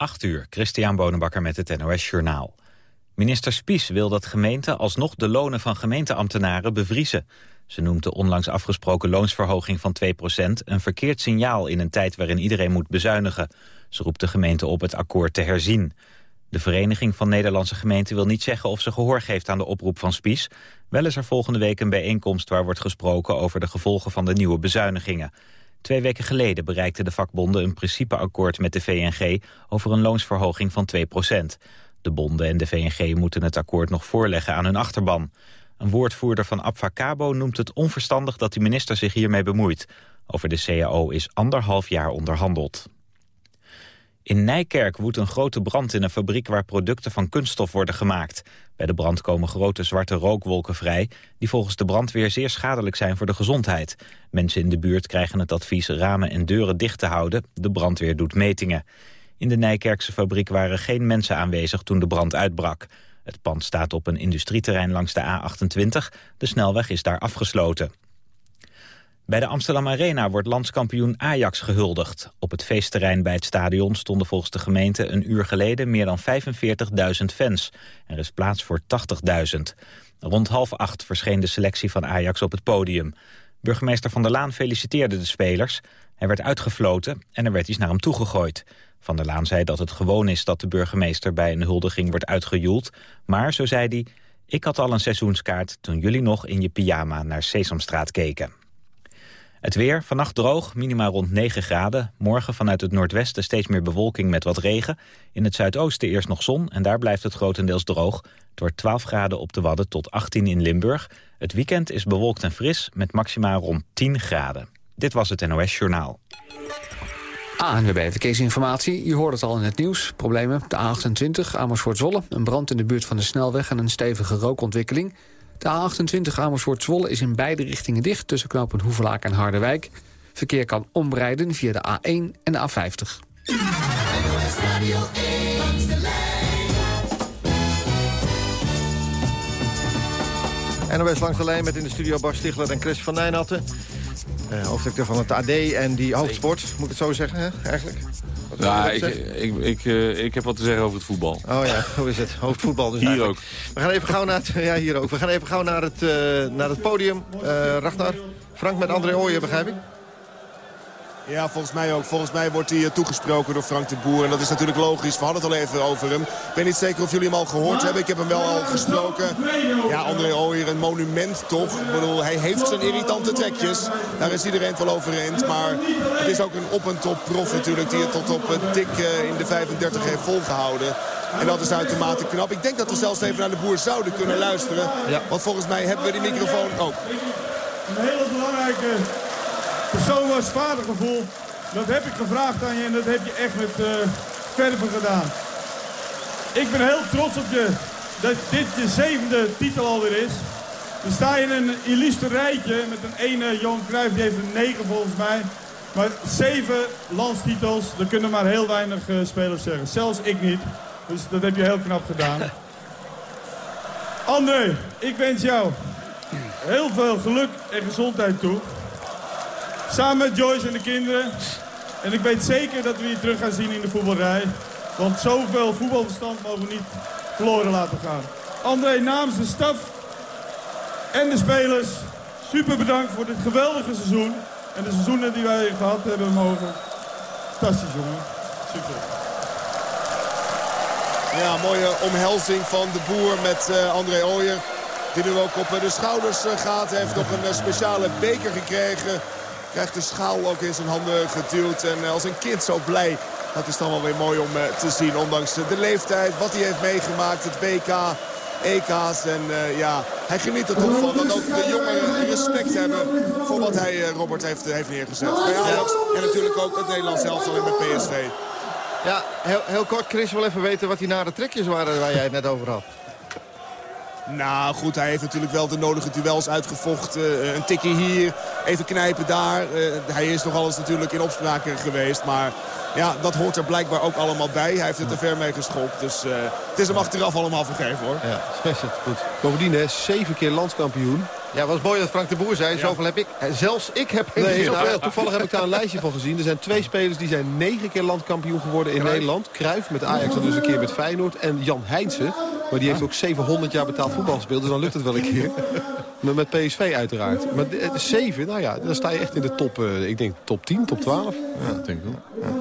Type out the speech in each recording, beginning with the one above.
8 uur, Christian Bonenbakker met het NOS Journaal. Minister Spies wil dat gemeenten alsnog de lonen van gemeenteambtenaren bevriezen. Ze noemt de onlangs afgesproken loonsverhoging van 2% een verkeerd signaal in een tijd waarin iedereen moet bezuinigen. Ze roept de gemeente op het akkoord te herzien. De Vereniging van Nederlandse Gemeenten wil niet zeggen of ze gehoor geeft aan de oproep van Spies. Wel is er volgende week een bijeenkomst waar wordt gesproken over de gevolgen van de nieuwe bezuinigingen. Twee weken geleden bereikten de vakbonden een principeakkoord met de VNG over een loonsverhoging van 2% De bonden en de VNG moeten het akkoord nog voorleggen aan hun achterban. Een woordvoerder van Abfacabo noemt het onverstandig dat de minister zich hiermee bemoeit. Over de CAO is anderhalf jaar onderhandeld. In Nijkerk woedt een grote brand in een fabriek waar producten van kunststof worden gemaakt. Bij de brand komen grote zwarte rookwolken vrij... die volgens de brandweer zeer schadelijk zijn voor de gezondheid. Mensen in de buurt krijgen het advies ramen en deuren dicht te houden. De brandweer doet metingen. In de Nijkerkse fabriek waren geen mensen aanwezig toen de brand uitbrak. Het pand staat op een industrieterrein langs de A28. De snelweg is daar afgesloten. Bij de Amsterdam Arena wordt landskampioen Ajax gehuldigd. Op het feestterrein bij het stadion stonden volgens de gemeente een uur geleden meer dan 45.000 fans. Er is plaats voor 80.000. Rond half acht verscheen de selectie van Ajax op het podium. Burgemeester Van der Laan feliciteerde de spelers. Hij werd uitgefloten en er werd iets naar hem toegegooid. Van der Laan zei dat het gewoon is dat de burgemeester bij een huldiging wordt uitgejoeld. Maar, zo zei hij, ik had al een seizoenskaart toen jullie nog in je pyjama naar Sesamstraat keken. Het weer, vannacht droog, minima rond 9 graden. Morgen vanuit het noordwesten steeds meer bewolking met wat regen. In het zuidoosten eerst nog zon en daar blijft het grotendeels droog. Door 12 graden op de Wadden tot 18 in Limburg. Het weekend is bewolkt en fris met maxima rond 10 graden. Dit was het NOS Journaal. ANWB Verkeersinformatie. Je hoort het al in het nieuws. Problemen. De A28 Amersfoort-Zwolle. Een brand in de buurt van de snelweg en een stevige rookontwikkeling. De A28 Amersfoort-Zwolle is in beide richtingen dicht... tussen knooppunt Hoevelaak en Harderwijk. Verkeer kan omrijden via de A1 en de A50. NOS langs de lijn met in de studio Bas Stigler en Chris van Nijnatten. Uh, hoofdredacteur van het AD en die hoofdsport, moet ik het zo zeggen, hè, eigenlijk? Ja, ik, ik, ik, uh, ik heb wat te zeggen over het voetbal. Oh ja, hoe is het? Hoofdvoetbal dus Hier eigenlijk. ook. We gaan even gauw naar het, ja, hier ook. We gaan even gauw naar het, uh, naar het podium. Ragnar, Frank met André Ooyen, begrijp ik? Ja, volgens mij ook. Volgens mij wordt hij toegesproken door Frank de Boer. En dat is natuurlijk logisch. We hadden het al even over hem. Ik weet niet zeker of jullie hem al gehoord hebben. Ik heb hem wel al gesproken. Ja, André Ooyer, een monument toch. Ik bedoel, hij heeft zijn irritante trekjes. Daar is iedereen het wel over eens. Maar het is ook een op- en top prof natuurlijk. Die het tot op het dik in de 35 heeft volgehouden. En dat is uitermate knap. Ik denk dat we zelfs even naar de boer zouden kunnen luisteren. Ja. Want volgens mij hebben we die microfoon ook. Een hele belangrijke persoonlijk vadergevoel. Dat heb ik gevraagd aan je en dat heb je echt met uh, verven gedaan. Ik ben heel trots op je dat dit je zevende titel alweer is. Dan sta je in een illustre rijtje met een ene Johan Cruijff, die heeft een negen volgens mij. Maar zeven landstitels, dat kunnen maar heel weinig uh, spelers zeggen. Zelfs ik niet. Dus dat heb je heel knap gedaan. André, ik wens jou heel veel geluk en gezondheid toe. Samen met Joyce en de kinderen. En ik weet zeker dat we je terug gaan zien in de voetbalrij. Want zoveel voetbalverstand mogen we niet verloren laten gaan. André, namens de staf en de spelers, super bedankt voor dit geweldige seizoen. En de seizoenen die wij gehad hebben mogen. Fantastisch, jongen. Super. Ja, mooie omhelzing van de boer met uh, André Ooyer. Die nu ook op de schouders uh, gaat. Hij heeft nog een uh, speciale beker gekregen. Krijgt de schaal ook in zijn handen geduwd. En als een kind zo blij. Dat is dan wel weer mooi om te zien. Ondanks de leeftijd, wat hij heeft meegemaakt. Het WK, EK's. En ja, hij geniet er toch van. Dat ook de jongeren respect hebben voor wat hij, Robert, heeft, heeft neergezet. En natuurlijk ook het Nederlands elftal en met PSV. Ja, heel, heel kort, Chris wil even weten wat die nare trekjes waren waar jij het net over had. Nou goed, hij heeft natuurlijk wel de nodige duels uitgevochten. Uh, een tikje hier, even knijpen daar. Uh, hij is nog alles natuurlijk in opspraak geweest. Maar ja, dat hoort er blijkbaar ook allemaal bij. Hij heeft het er ver mee geschopt. Dus uh, het is hem achteraf allemaal vergeven hoor. Ja, het goed. Bovendien, hè, zeven keer landskampioen. Ja, was mooi dat Frank de Boer zei. Zoveel heb ik. Zelfs ik heb Nee, nee, nou, toevallig heb ik daar een lijstje van gezien. Er zijn twee spelers die zijn negen keer landkampioen geworden in Nederland. Cruijff met Ajax en dus een keer met Feyenoord. En Jan Heijnsen, maar die heeft ook 700 jaar betaald voetbal gespeeld. Dus dan lukt het wel een keer. Maar met PSV uiteraard. Maar de, de zeven, nou ja, dan sta je echt in de top, uh, ik denk top 10, top 12. Ja, denk ik wel.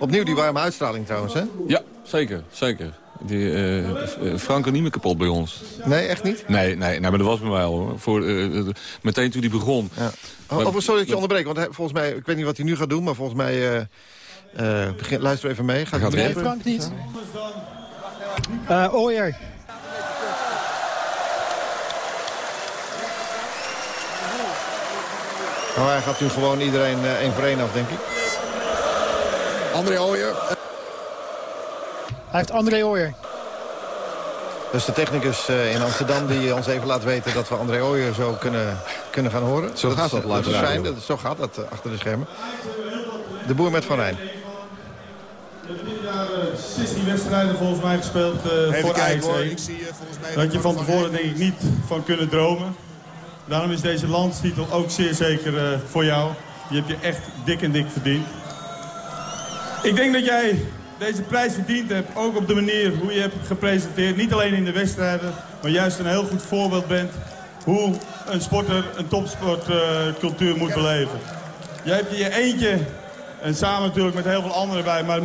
Opnieuw die warme uitstraling trouwens, hè? Ja, zeker, zeker. Die, uh, Frank niet meer kapot bij ons. Nee, echt niet? Nee, nee, nee maar dat was bij mij al. Hoor. Voor, uh, meteen toen hij begon. Ja. Oh, oh, sorry dat je onderbreekt, want hij, volgens mij, ik weet niet wat hij nu gaat doen, maar volgens mij, begin, luister even mee. Gaat, gaat hij Frank niet? Uh, Ooyer. Nou, hij gaat nu gewoon iedereen uh, één voor één af, denk ik. André Ooyer. Hij heeft André Ooyer. Dus de technicus uh, in Amsterdam die ons even laat weten dat we André Ooyer zo kunnen, kunnen gaan horen. Zo dat gaat is, dat, dat is fijn, dat, zo gaat dat uh, achter de schermen. De boer met Van Rijn. Je hebt dit jaar 16 wedstrijden volgens mij gespeeld uh, voor Ajax. Had je van tevoren denk ik niet van kunnen dromen. Daarom is deze landstitel ook zeer zeker uh, voor jou. Je hebt je echt dik en dik verdiend. Ik denk dat jij deze prijs verdiend hebt, ook op de manier hoe je hebt gepresenteerd. Niet alleen in de wedstrijden, maar juist een heel goed voorbeeld bent... hoe een sporter een topsportcultuur moet beleven. Jij hebt je je eentje, en samen natuurlijk met heel veel anderen bij... maar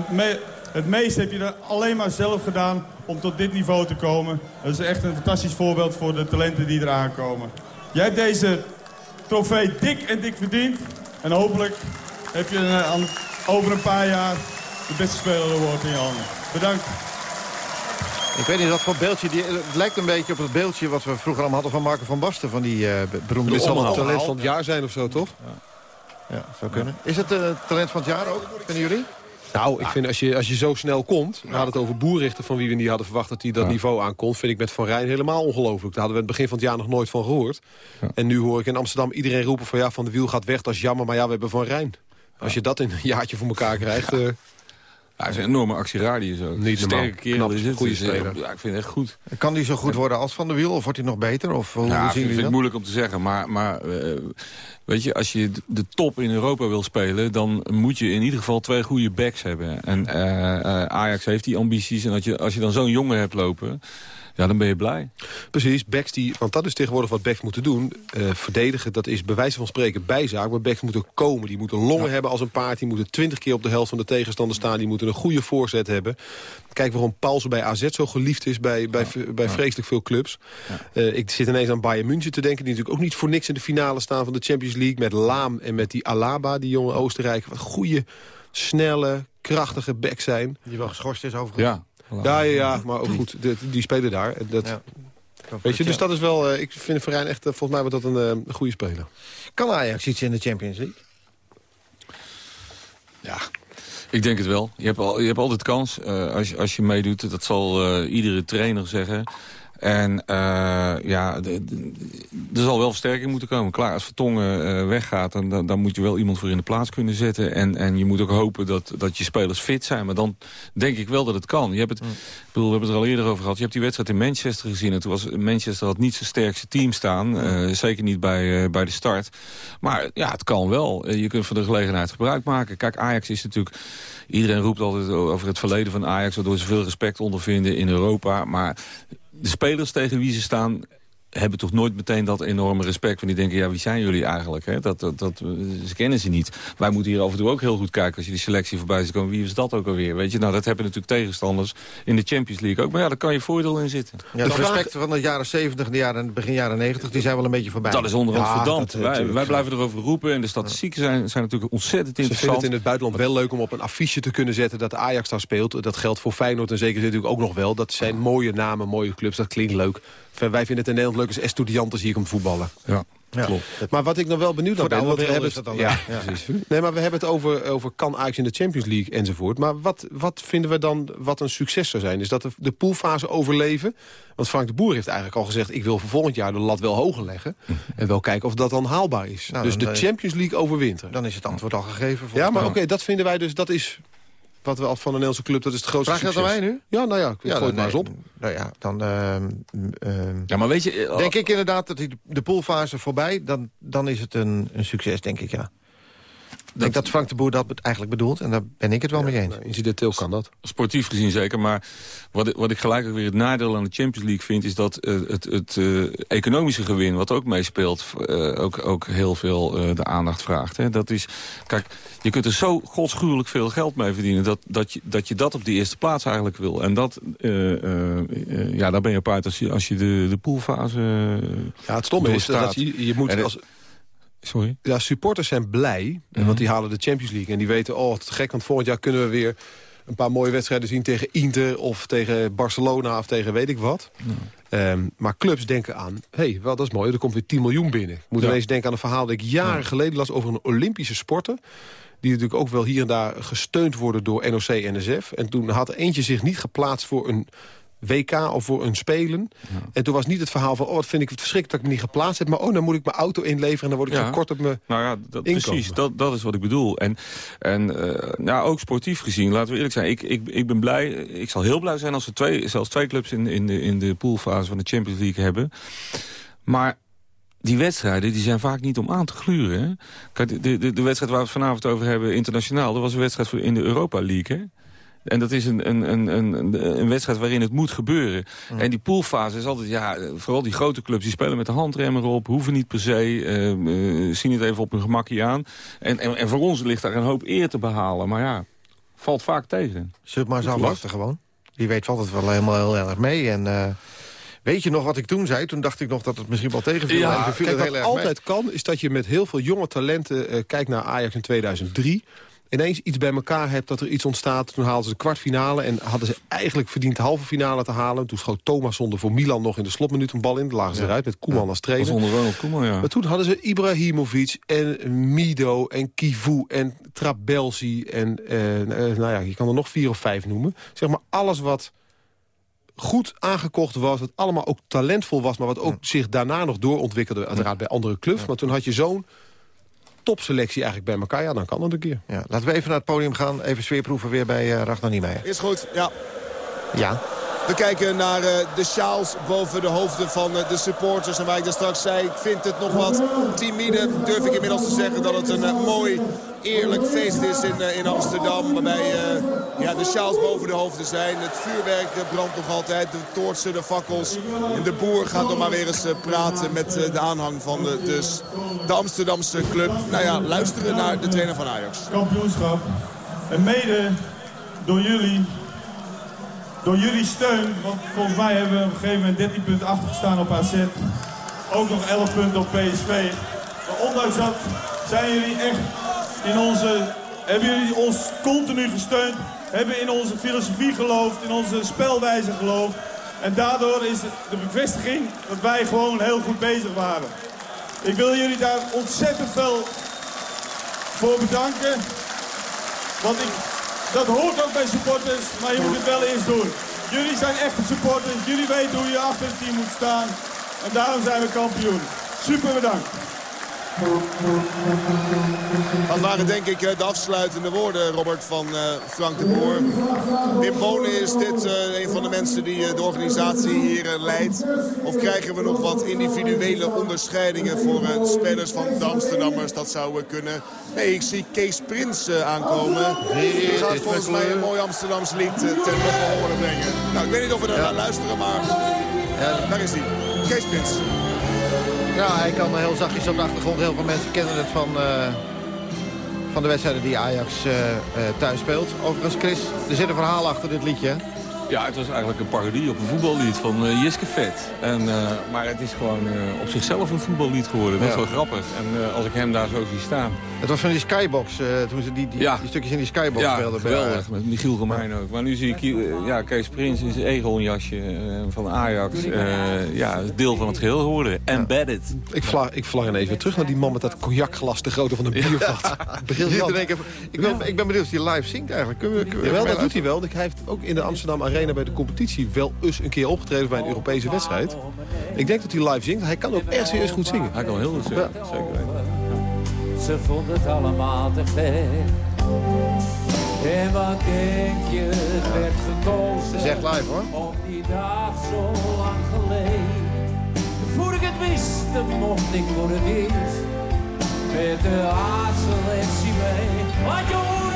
het meeste heb je er alleen maar zelf gedaan om tot dit niveau te komen. Dat is echt een fantastisch voorbeeld voor de talenten die eraan komen. Jij hebt deze trofee dik en dik verdiend. En hopelijk heb je een, over een paar jaar de beste speler award in je handen. Bedankt. Ik weet niet wat voor beeldje. Die, het lijkt een beetje op het beeldje wat we vroeger allemaal hadden van Marco van Basten. Van die uh, beroemde Dit zal het talent van het jaar zijn of zo, toch? Ja, ja zou kunnen. Is het uh, talent van het jaar ook, vinden jullie? Nou, ik vind als je, als je zo snel komt... we hadden het over Boerrichter van wie we niet hadden verwacht dat hij dat ja. niveau aankomt... vind ik met Van Rijn helemaal ongelooflijk. Daar hadden we het begin van het jaar nog nooit van gehoord. Ja. En nu hoor ik in Amsterdam iedereen roepen van... ja, Van de Wiel gaat weg, dat is jammer, maar ja, we hebben Van Rijn. Als je dat in een jaartje voor elkaar krijgt... Uh, ja, hij is een enorme actieradius ook. Niet Sterke kerel is het. Goede speler. Ja, ik vind het echt goed. Kan die zo goed worden als Van der Wiel? Of wordt hij nog beter? Of hoe ja, zien vind, vind ik moeilijk om te zeggen. Maar, maar uh, weet je, als je de top in Europa wil spelen... dan moet je in ieder geval twee goede backs hebben. En uh, uh, Ajax heeft die ambities. En als je, als je dan zo'n jongen hebt lopen... Ja, dan ben je blij. Precies, backs die, want dat is tegenwoordig wat backs moeten doen. Uh, verdedigen, dat is bij wijze van spreken bijzaak. Maar backs moeten komen, die moeten longen ja. hebben als een paard. Die moeten twintig keer op de helft van de tegenstander staan. Die moeten een goede voorzet hebben. Kijk waarom Paulsen bij AZ zo geliefd is bij, bij, ja. bij vreselijk veel clubs. Ja. Uh, ik zit ineens aan Bayern München te denken. Die natuurlijk ook niet voor niks in de finale staan van de Champions League. Met Laam en met die Alaba, die jonge Oostenrijker. Wat goede, snelle, krachtige backs zijn. Die wel geschorst is overigens. Ja. Ja, ja, ja, maar ook goed, de, die spelen daar. Dat, ja. Weet je, dus dat is wel, uh, ik vind Verijn echt, uh, volgens mij wordt dat een uh, goede speler. Kan Ajax iets in de Champions League? Ja, ik denk het wel. Je hebt, al, je hebt altijd kans uh, als, je, als je meedoet. Dat zal uh, iedere trainer zeggen. En uh, ja, er zal wel versterking moeten komen. Klaar, als Vertongen uh, weggaat, dan, dan, dan, moet je wel iemand voor in de plaats kunnen zetten. En, en je moet ook hopen dat, dat je spelers fit zijn. Maar dan denk ik wel dat het kan. Je hebt het, ik bedoel, we hebben het er al eerder over gehad. Je hebt die wedstrijd in Manchester gezien. En toen was Manchester had niet zijn sterkste team staan. Uh, zeker niet bij, bij de start. Maar ja, het kan wel. je kunt van de gelegenheid gebruik maken. Kijk, Ajax is natuurlijk... Iedereen roept altijd over het verleden van Ajax... waardoor ze veel respect ondervinden in Europa. Maar de spelers tegen wie ze staan hebben toch nooit meteen dat enorme respect. Van die denken, ja, wie zijn jullie eigenlijk? Hè? Dat, dat, dat, ze kennen ze niet. Wij moeten hier af en toe ook heel goed kijken... als je die selectie voorbij ziet komen. Wie is dat ook alweer? Weet je, nou, dat hebben natuurlijk tegenstanders in de Champions League ook. Maar ja, daar kan je voordeel in zitten. Ja, de respect van de jaren 70, de jaren, begin jaren 90... die zijn wel een beetje voorbij. Dat is onderhand ja, verdampt. Wij, wij blijven erover roepen. En de statistieken zijn, zijn natuurlijk ontzettend Ze interessant. Ze vinden het in het buitenland wel leuk om op een affiche te kunnen zetten... dat Ajax daar speelt. Dat geldt voor Feyenoord en zeker natuurlijk ook nog wel. Dat zijn mooie namen, mooie clubs. Dat klinkt leuk. Wij vinden het in Nederland leuk als Estudiantes hier komt voetballen. Ja. Ja. Klopt. Maar wat ik nog wel benieuwd naar ben... Want we hebben het, ja, ja. Precies. Nee, maar we hebben het over, over kan Ajax in de Champions League enzovoort. Maar wat, wat vinden we dan wat een succes zou zijn? Is dat de, de poolfase overleven? Want Frank de Boer heeft eigenlijk al gezegd... ik wil voor volgend jaar de lat wel hoger leggen. en wel kijken of dat dan haalbaar is. Nou, dus de Champions League overwinteren. Dan is het antwoord al gegeven. Ja, maar oké, okay, dat vinden wij dus... Dat is wat we al van een Nederlandse club, dat is het grootste Vraag je dat aan mij nu? Ja, nou ja, ik gooi het maar eens op. Nou ja, dan... ehm, ehm, Ja, maar weet je... eh, denk ik inderdaad dat die, de poolfase voorbij... Dan, dan is het een, een succes, denk ik, ja. Ik denk dat Frank de Boer dat eigenlijk bedoelt. En daar ben ik het wel mee eens. Nou, incidenteel kan dat. Sportief gezien zeker, maar wat, ik- wat ik gelijk ook weer het nadeel aan de Champions League vind... is dat eh, het, het eh, economische gewin, wat ook meespeelt... eh, ook, ook heel veel eh, de aandacht vraagt. Hè. Dat is, kijk, je kunt er zo godschuwelijk veel geld mee verdienen... dat, dat, je, dat je dat op de eerste plaats eigenlijk wil. En dat, eh, eh, eh, ja, daar ben je op uit als je, als je de, de poolfase... Ja, het stomme is dat je, je moet als, Sorry? ja, supporters zijn blij, Mhm. want die halen de Champions League. En die weten, oh, het is gek, want volgend jaar kunnen we weer een paar mooie wedstrijden zien tegen Inter... of tegen Barcelona of tegen weet ik wat. Ehm, maar clubs denken aan, hé, hey, wel, dat is mooi, er komt weer 10 miljoen binnen. Ik moet Ja. ineens denken aan een verhaal dat ik jaren geleden las... over een Olympische sporter, die natuurlijk ook wel hier en daar gesteund worden door NOC-NSF. En toen had eentje zich niet geplaatst voor een WK of voor een Spelen. En toen was niet het verhaal van... oh, wat vind ik het verschrikkelijk dat ik me niet geplaatst heb... maar oh, dan moet ik mijn auto inleveren en dan word ik Ja. gekort op mijn... Nou ja, dat, precies. Dat, dat is wat ik bedoel. En, en nou, ook sportief gezien, laten we eerlijk zijn. Ik, ik, ik ben blij, ik zal heel blij zijn als we twee, zelfs twee clubs in, in, de, in de poolfase van de Champions League hebben. Maar die wedstrijden die zijn vaak niet om aan te gluren. Hè? Kijk, de, de, de wedstrijd waar we het vanavond over hebben internationaal... dat was een wedstrijd voor in de Europa League. Hè? En dat is een, een, een, een, een wedstrijd waarin het moet gebeuren. En die poolfase is altijd, ja, vooral die grote clubs... die spelen met de handrem erop, hoeven niet per se... eh, eh, zien het even op hun gemakje aan. En, en, en voor ons ligt daar een hoop eer te behalen. Maar ja, valt vaak tegen. Zullen we het maar eens afwachten gewoon? Wie weet valt het wel helemaal heel erg mee. En eh, weet je nog wat ik toen zei? Toen dacht ik nog dat het misschien wel tegenviel. Ja, kijk, het wat mee. altijd kan, is dat je met heel veel jonge talenten... eh kijkt naar Ajax in 2003... ineens iets bij elkaar hebt, dat er iets ontstaat. Toen haalden ze de kwartfinale en hadden ze eigenlijk verdiend de halve finale te halen. Toen schoot Thomas zonder voor Milan nog in de slotminuut een bal in. Toen lagen ze eruit met Koeman als trainer. Ronald Koeman, ja. Maar toen hadden ze Ibrahimovic en Mido en Kivu en Trabelsi. En eh, eh, nou ja, je kan er nog vier of vijf noemen. Zeg maar alles wat goed aangekocht was, wat allemaal ook talentvol was... maar wat ook zich daarna nog doorontwikkelde, uiteraard bij andere clubs. Maar toen had je zo'n topselectie eigenlijk bij elkaar. Ja, dan kan het een keer. Ja, laten we even naar het podium gaan. Even sfeerproeven weer bij eh Ragnar Niemeyer. Is goed, ja. Ja. We kijken naar eh, de sjaals boven de hoofden van eh, de supporters. En waar ik daar straks zei, ik vind het nog wat timide. Durf ik inmiddels te zeggen dat het een eh, mooi, eerlijk feest is in, in Amsterdam. Waarbij ja, de sjaals boven de hoofden zijn. Het vuurwerk brandt nog altijd. De toortsen, de fakkels. En de boer gaat nog maar weer eens praten met de aanhang van de, dus de Amsterdamse club. Nou ja, luisteren naar de trainer van Ajax. kampioenschap. En mede door jullie, door jullie steun, want volgens mij hebben we op een gegeven moment 13 punten achtergestaan op AZ. Ook nog 11 punten op PSV. Maar ondanks dat zijn jullie echt in onze, hebben jullie ons continu gesteund. Hebben in onze filosofie geloofd, in onze spelwijze geloofd. En daardoor is de bevestiging dat wij gewoon heel goed bezig waren. Ik wil jullie daar ontzettend veel voor bedanken. Want ik, dat hoort ook bij supporters, maar je moet het wel eerst doen. Jullie zijn echte supporters, jullie weten hoe je achter het team moet staan. En daarom zijn we kampioen. Super bedankt. Dat waren denk ik eh, de afsluitende woorden, Robert, van eh, Frank de Boer. Wim Bonen is dit eh, een van de mensen die de organisatie hier leidt. Of krijgen we nog wat individuele onderscheidingen voor spelers van de Amsterdammers? Dat zou kunnen. Nee, ik zie Kees Prins aankomen. Die gaat volgens mij een mooi Amsterdams lied ten horen brengen. Nou, ik weet niet of we daar naar luisteren, maar daar is hij. Kees Prins. Ja, hij kan heel zachtjes op de achtergrond. Heel veel mensen kennen het van, eh, van de wedstrijden die Ajax eh, eh, thuis speelt. Overigens, Chris, er zit een verhaal achter dit liedje. Ja, het was eigenlijk een parodie op een voetballied van eh, Jiske Vet. En, eh, maar het is gewoon eh, op zichzelf een voetballied geworden. Dat is Ja. wel grappig. En eh, als ik hem daar zo zie staan. Het was van die skybox, eh, toen ze die, die, Ja. die stukjes in die skybox Ja, speelden. bij geweldig. Met Michiel Romein ook. Maar nu zie ik ja, Kees Prins in zijn Egon-jasje eh, van Ajax. eh, ja, deel van het geheel geworden. Embedded. Ik vlag, ik vlag ineens weer terug naar die man met dat cognac-glas... de grootte van een biervat. Je zit in één keer- ik, ben, ik ben benieuwd of hij live zingt eigenlijk. Kunnen we, kunnen Jawel, dat doet hij wel. Hij heeft ook in de Amsterdam Arena bij de competitie wel eens een keer opgetreden bij een Europese wedstrijd. Ik denk dat hij live zingt. Hij kan ook echt serieus goed zingen. Hij kan heel goed zeggen. Zeker weten. Ze vonden het allemaal te gek. En wat denk je, het werd gekozen. Zeg live hoor. Op die dag zo lang geleden. Voor ik het wist, dan mocht ik voor het eerst. Met de A-selectie mee. Wat je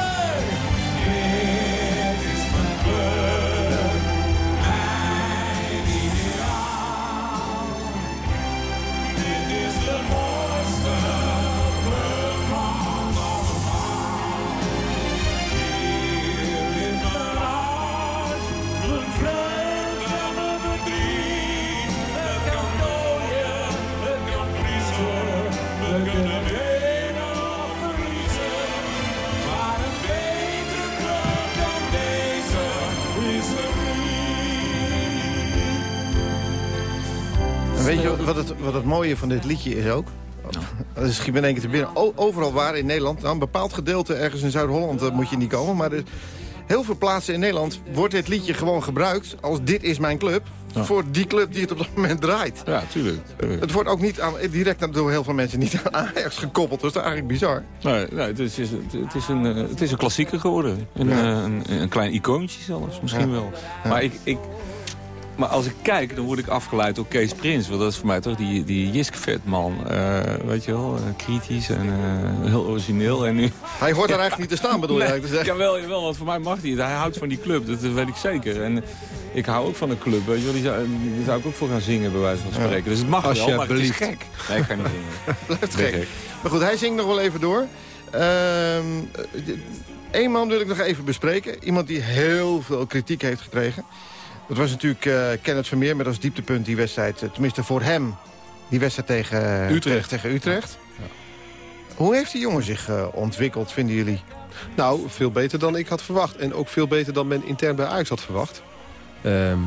wat het, wat het mooie van dit liedje is ook? Dat is schiet me in één keer te binnen. O- overal waar in Nederland, nou, een bepaald gedeelte ergens in Zuid-Holland eh, moet je niet komen. Maar er, heel veel plaatsen in Nederland wordt dit liedje gewoon gebruikt als dit is mijn club. Voor die club die het op dat moment draait. Ja, tuurlijk. tuurlijk. Het wordt ook niet aan, direct door heel veel mensen niet aan Ajax gekoppeld. Dus dat is eigenlijk bizar. Nee, nee het, is, het, is een, eh, het is een klassieker geworden. Een, Ja. eh, een, een klein icoontje zelfs, misschien Ja. wel. Maar, ik, ik, maar als ik kijk, dan word ik afgeleid door Kees Prins. Want dat is voor mij toch die, die Jisk-vet-man. Eh, weet je wel, eh, kritisch en eh, heel origineel. En nu... Hij hoort er eigenlijk niet te staan, bedoel je Nee, eigenlijk te zeggen. Jawel, jawel, want voor mij mag hij het. Hij houdt van die club, dat weet ik zeker. En ik hou ook van een club, weet je wel. Die zou, die zou ik ook voor gaan zingen, bij wijze van spreken. Dus het mag wel, maar het is gek. Nee, ik ga niet zingen. Blijft gek. Maar goed, hij zingt nog wel even door. Eén man wil ik nog even bespreken. Iemand die heel veel kritiek heeft gekregen. Dat was natuurlijk eh Kenneth Vermeer met als dieptepunt die wedstrijd. eh, tenminste voor hem, die wedstrijd tegen Utrecht. Tegen Utrecht. Hoe heeft die jongen zich eh, ontwikkeld, vinden jullie? Nou, veel beter dan ik had verwacht. En ook veel beter dan men intern bij Ajax had verwacht. Ehm,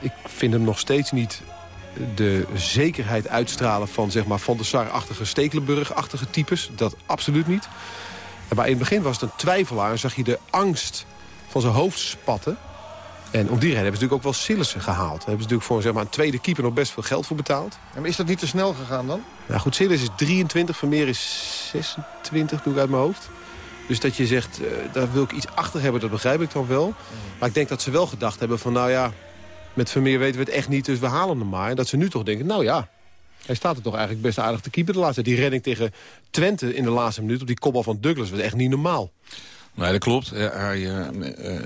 ik vind hem nog steeds niet de zekerheid uitstralen van zeg maar, Van der Sar-achtige Stekelenburg-achtige types. Dat absoluut niet. Maar in het begin was het een twijfelaar en zag je de angst van zijn hoofd spatten. En om die reden hebben ze natuurlijk ook wel Sillissen gehaald. Daar hebben ze natuurlijk voor zeg maar, een tweede keeper nog best veel geld voor betaald. Ja, maar is dat niet te snel gegaan dan? Nou goed, Sillis is 23, Vermeer is 26, doe ik uit mijn hoofd. Dus dat je zegt, eh, daar wil ik iets achter hebben, dat begrijp ik dan wel. Maar ik denk dat ze wel gedacht hebben van, nou ja... met Vermeer weten we het echt niet, dus we halen hem maar. En dat ze nu toch denken, nou ja... hij staat er toch eigenlijk best aardig te keeper de laatste. Die redding tegen Twente in de laatste minuut op die kopbal van Douglas was echt niet normaal. Nee, dat klopt. Ja, hij, eh, eh,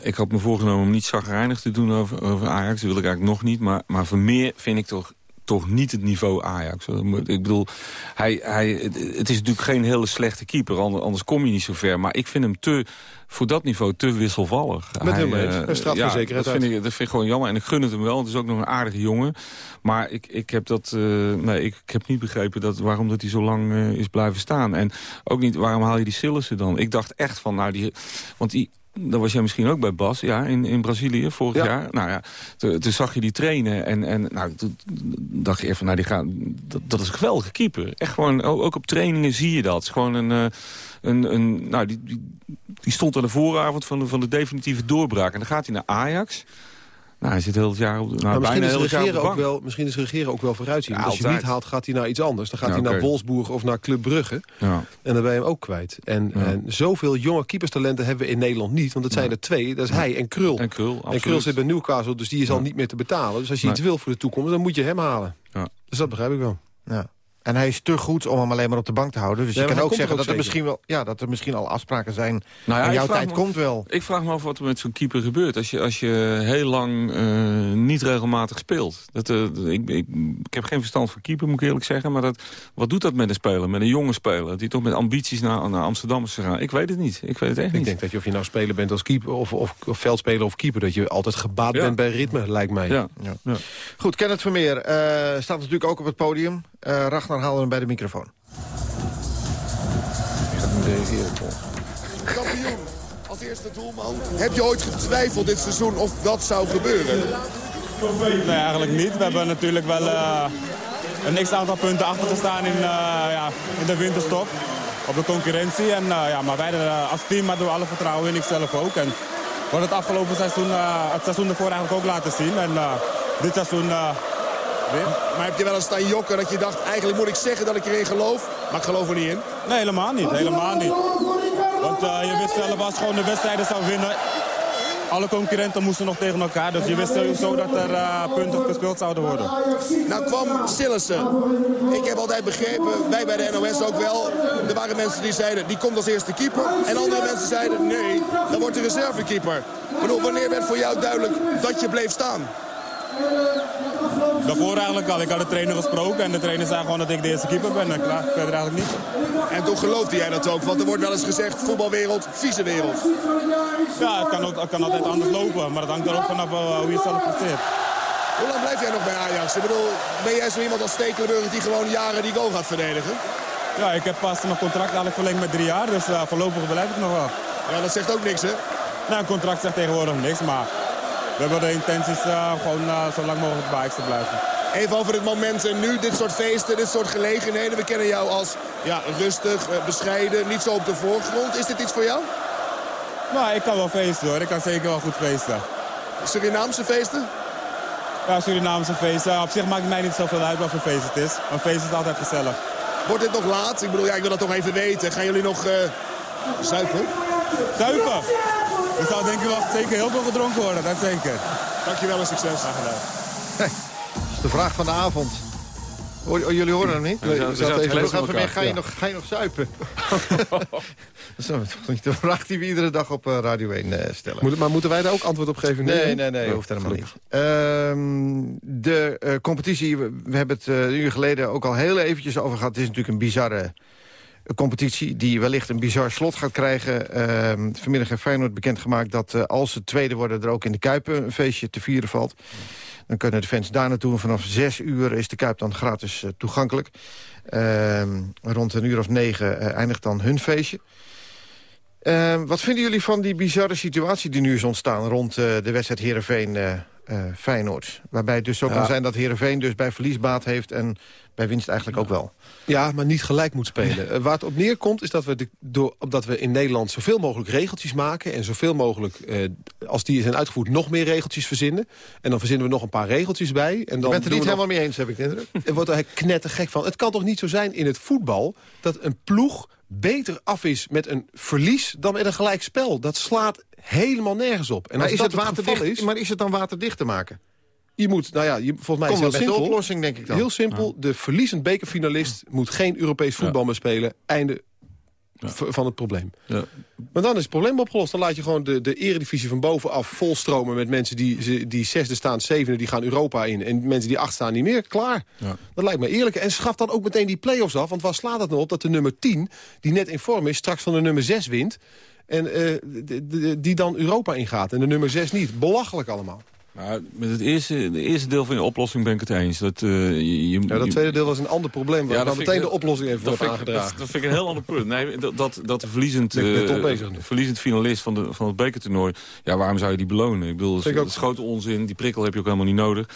ik had me voorgenomen om niet zagrijnig te doen over, over Ajax. Dat wil ik eigenlijk nog niet. Maar, maar Vermeer vind ik toch, toch niet het niveau Ajax. Ik bedoel, hij, hij, het is natuurlijk geen hele slechte keeper. Anders, kom je niet zo ver. Maar ik vind hem te, voor dat niveau te wisselvallig. Met hij, hem eens. eh, straalt ja, zekerheid dat vind, uit. ik, dat vind ik gewoon jammer. En ik gun het hem wel. Het is ook nog een aardige jongen. Maar ik, ik, heb, dat, eh, nee, ik, ik heb niet begrepen dat, waarom dat hij zo lang eh, is blijven staan. En ook niet, waarom haal je die Sillissen dan? Ik dacht echt van, nou, die, want die, daar was jij misschien ook bij Bas, ja, in, in Brazilië vorig Ja. jaar. Nou ja, toen, zag je die trainen en, en nou, toen dacht je even, nou, die gaan, dat, dat is een geweldige keeper. Echt gewoon, ook, op trainingen zie je dat. Gewoon een, eh, een, een nou, die, die, die stond aan de vooravond van de, van de definitieve doorbraak. En dan gaat hij naar Ajax. Nou, hij zit heel het jaar op de, nou, maar misschien bijna is, heel het jaar op de regeren ook bank. wel, misschien is regeren ook wel vooruitzien. Ja, als je niet haalt, gaat hij naar iets anders. Dan gaat Ja, hij naar. Wolfsburg of naar Club Brugge. Ja. En dan ben je hem ook kwijt. En, Ja. en zoveel jonge keeperstalenten hebben we in Nederland niet. Want dat zijn er twee. Dat is hij en Krul. En Krul, En. Krul zit bij Newcastle, dus die is al niet meer te betalen. Dus als je Nee. iets wil voor de toekomst, dan moet je hem halen. Ja. Dus dat begrijp ik wel. Ja. En hij is te goed om hem alleen maar op de bank te houden. Dus je kan ook er zeggen ook dat er, misschien wel, ja, dat er misschien al afspraken zijn. Nou ja, en ik jouw vraag tijd me- komt wel. Ik vraag me af wat er met zo'n keeper gebeurt. Als je, als je heel lang eh, niet regelmatig speelt. Dat, eh, ik, ik, ik heb geen verstand van keeper, moet ik eerlijk zeggen. Maar dat, wat doet dat met een speler, met een jonge speler? Die toch met ambities naar, naar Amsterdam is gegaan. Ik weet het niet. Ik weet het echt Ik niet. denk dat je of je nou speler bent als keeper of, of, of veldspeler of keeper... dat je altijd gebaat Ja. bent bij ritme, lijkt mij. Ja. Ja. Ja. Goed, Kenneth Vermeer eh, staat natuurlijk ook op het podium. Eh Ragnar haalde hem bij de microfoon. Kampioen, als eerste doelman. Heb je ooit getwijfeld dit seizoen of dat zou gebeuren? Nee, eigenlijk niet. We hebben natuurlijk wel eh, een x-aantal punten achter in, eh, ja, in de winterstop. Op de concurrentie. En, eh, ja, maar wij als team hebben we alle vertrouwen in, ik zelf ook. En we hebben het afgelopen seizoen, eh, het seizoen ervoor eigenlijk ook laten zien. En eh, dit seizoen eh. Maar heb je wel eens staan jokken dat je dacht... eigenlijk moet ik zeggen dat ik erin geloof, maar ik geloof er niet in? Nee, helemaal niet. Helemaal niet. Want eh, je wist zelf als gewoon de wedstrijden zou winnen... Alle concurrenten moesten nog tegen elkaar. Dus je wist sowieso dat er eh, punten gespeeld zouden worden. Nou kwam Sillessen. Ik heb altijd begrepen, wij bij de NOS ook wel... er waren mensen die zeiden, die komt als eerste keeper. En andere mensen zeiden, nee, dan wordt de reservekeeper. Ik bedoel, wanneer werd voor jou duidelijk dat je bleef staan? Daarvoor eigenlijk al. Ik had de trainer gesproken en de trainer zei gewoon dat ik de eerste keeper ben. En klaar, verder eigenlijk niet. En toen geloofde jij dat ook, want er wordt wel eens gezegd... voetbalwereld, vieze wereld. Ja, het kan, het kan altijd anders lopen, maar dat hangt er ook vanaf eh, hoe je zelf presteert. Hoe lang blijf jij nog bij Ajax? Ik bedoel, ben jij zo iemand als Stekelenburg die gewoon jaren die goal gaat verdedigen? Ja, ik heb pas mijn contract eigenlijk verlengd met drie jaar, dus eh, voorlopig blijf ik nog wel. Ja, dat zegt ook niks, hè? Nou, een contract zegt tegenwoordig niks, maar we hebben de intenties eh, gewoon eh, zo lang mogelijk bij Ajax te blijven. Even over het moment eh, nu, dit soort feesten, dit soort gelegenheden. We kennen jou als ja, rustig, eh, bescheiden, niet zo op de voorgrond. Is dit iets voor jou? Nou, ik kan wel feesten hoor, ik kan zeker wel goed feesten. Surinaamse feesten? Ja, Surinaamse feesten. Op zich maakt het mij niet zoveel uit wat voor feest het is. Een feest is altijd gezellig. Wordt dit nog laat? Ik bedoel, ja, ik wil dat toch even weten. Gaan jullie nog zuipen? Zuipen! Er zal denk ik wel zeker heel veel gedronken worden, dat zeker. Dankjewel en succes. Graag gedaan. Dat is de vraag van de avond. Hoor- oh, jullie horen hem niet? Nee, we zaten even ga, je ja. nog, ga je nog zuipen? dat is toch niet de vraag die we iedere dag op eh, Radio 1 eh, stellen. Moet- maar moeten wij daar ook antwoord op geven? Nee, nee, nee, Oh, hoeft helemaal niet. Ehm, de eh, competitie, we, we hebben het eh, een uur geleden ook al heel eventjes over gehad. Het is natuurlijk een bizarre competitie die wellicht een bizar slot gaat krijgen. Ehm, vanmiddag heeft Feyenoord bekendgemaakt dat eh, als ze tweede worden... er ook in de Kuipen een feestje te vieren valt. Dan kunnen de fans daar naartoe. En vanaf zes uur is de Kuip dan gratis eh, toegankelijk. Ehm, rond een uur of negen eh, eindigt dan hun feestje. Ehm, wat vinden jullie van die bizarre situatie die nu is ontstaan... rond de wedstrijd Heerenveen eh, Feyenoord? Waarbij het dus zo Ja. kan zijn dat Heerenveen dus bij verlies baat heeft... en bij winst eigenlijk ook wel. Ja, maar niet gelijk moet spelen. Eh, waar het op neerkomt is dat we, de, door, omdat we in Nederland zoveel mogelijk regeltjes maken... en zoveel mogelijk, eh, als die zijn uitgevoerd, nog meer regeltjes verzinnen. En dan verzinnen we nog een paar regeltjes bij. En dan Je bent er niet nog- helemaal mee eens, heb ik de indruk. Er wordt er knettergek van. Het kan toch niet zo zijn in het voetbal... dat een ploeg beter af is met een verlies dan met een gelijk spel. Dat slaat helemaal nergens op. En Maar als is, het waterdicht, is, maar is het dan waterdicht te maken? je moet, nou ja, je, volgens mij Kom is het heel de simpel. oplossing, denk ik dan. Heel simpel, de verliezend bekerfinalist moet geen Europees voetbal meer spelen. Einde van het probleem. Ja. Maar dan is het probleem opgelost. Dan laat je gewoon de, de eredivisie van bovenaf volstromen... met mensen die, die zesde staan, zevende, die gaan Europa in. En mensen die acht staan niet meer. Klaar. Ja. Dat lijkt me eerlijk. En schaf dan ook meteen die play-offs af. Want waar slaat het nou op dat de nummer 10, die net in vorm is... straks van de nummer 6 wint... En de- die dan Europa ingaat en de nummer 6 niet. Belachelijk allemaal. Nou, met het eerste, de eerste deel van je oplossing ben ik het eens. Dat, eh, je, je- Ja, dat tweede deel was een ander probleem... waar Ja, dan meteen ik- de oplossing even wordt aangedragen. dat, dat vind ik een heel ander punt. Nee, dat, dat, dat de verliezend, nu. verliezend finalist van, de, van het bekertoernooi... ja, waarom zou je die belonen? Ik bedoel, dat dat is grote onzin. Die prikkel heb je ook helemaal niet nodig.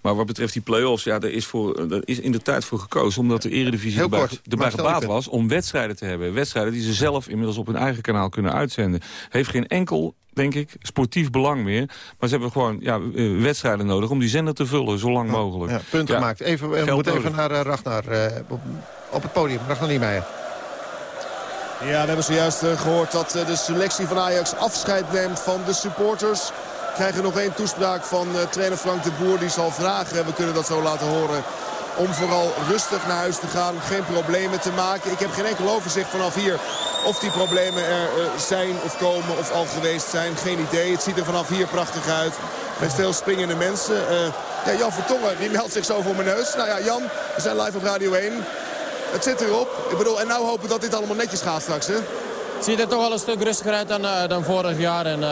Maar wat betreft die play-offs, ja, daar is, voor, daar is in de tijd voor gekozen... omdat de eredivisie erbij, kort, erbij gebaat was om wedstrijden te hebben. Wedstrijden die ze zelf inmiddels op hun eigen kanaal kunnen uitzenden. Heeft geen enkel denk ik, sportief belang meer. Maar ze hebben gewoon ja, eh, wedstrijden nodig om die zender te vullen, zo lang mogelijk. Ja, punt Ja. gemaakt. Even, we Geld moeten even naar eh, Ragnar eh, op, op het podium. Ragnar Niemeyer. Ja, we hebben zojuist eh, gehoord dat eh, de selectie van Ajax afscheid neemt van de supporters. We krijgen nog één toespraak van eh, trainer Frank de Boer. Die zal vragen, we kunnen dat zo laten horen, om vooral rustig naar huis te gaan. Geen problemen te maken. Ik heb geen enkel overzicht vanaf hier of die problemen er eh, zijn of komen of al geweest zijn. Geen idee. Het ziet er vanaf hier prachtig uit. Met veel springende mensen. Eh, ja, Jan Vertongen die meldt zich zo voor mijn neus. Nou ja, Jan, we zijn live op Radio 1. Het zit erop. Ik bedoel, en nou hopen dat dit allemaal netjes gaat straks, hè? Het ziet er toch wel een stuk rustiger uit dan, eh, dan vorig jaar. En,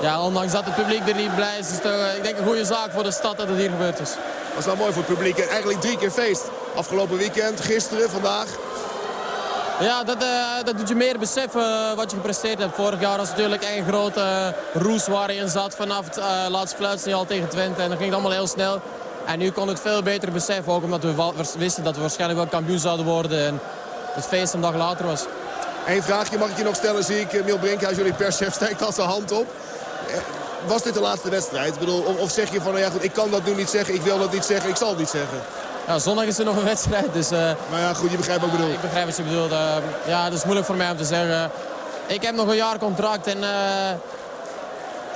ja, ondanks dat het publiek er niet blij is, is het eh, ik denk een goede zaak voor de stad dat het hier gebeurd is. Dat is wel mooi voor het publiek. En Eigenlijk drie keer feest. Afgelopen weekend, gisteren, vandaag. Ja, dat, eh, dat doet je meer beseffen eh, wat je gepresteerd hebt. Vorig jaar was het natuurlijk één grote roes waar je in zat vanaf het laatste fluitsignaal tegen Twente. En dan ging het allemaal heel snel. En nu kon het veel beter beseffen, ook omdat we wisten dat we waarschijnlijk wel kampioen zouden worden. En het feest een dag later was. Eén vraagje mag ik je nog stellen, zie ik. Miel Brinkhuis, jullie perschef, steekt al zijn hand op. Eh, Was dit de laatste wedstrijd? Ik bedoel, of, zeg je van, nou ja goed, ik kan dat nu niet zeggen, ik wil dat niet zeggen, ik zal het niet zeggen. Zondag is er nog een wedstrijd, dus... Maar ja, goed, je begrijpt wat ik bedoel. Ik begrijp wat je bedoelt. Eh, ja, dat is moeilijk voor mij om te zeggen. ik heb nog een jaar contract en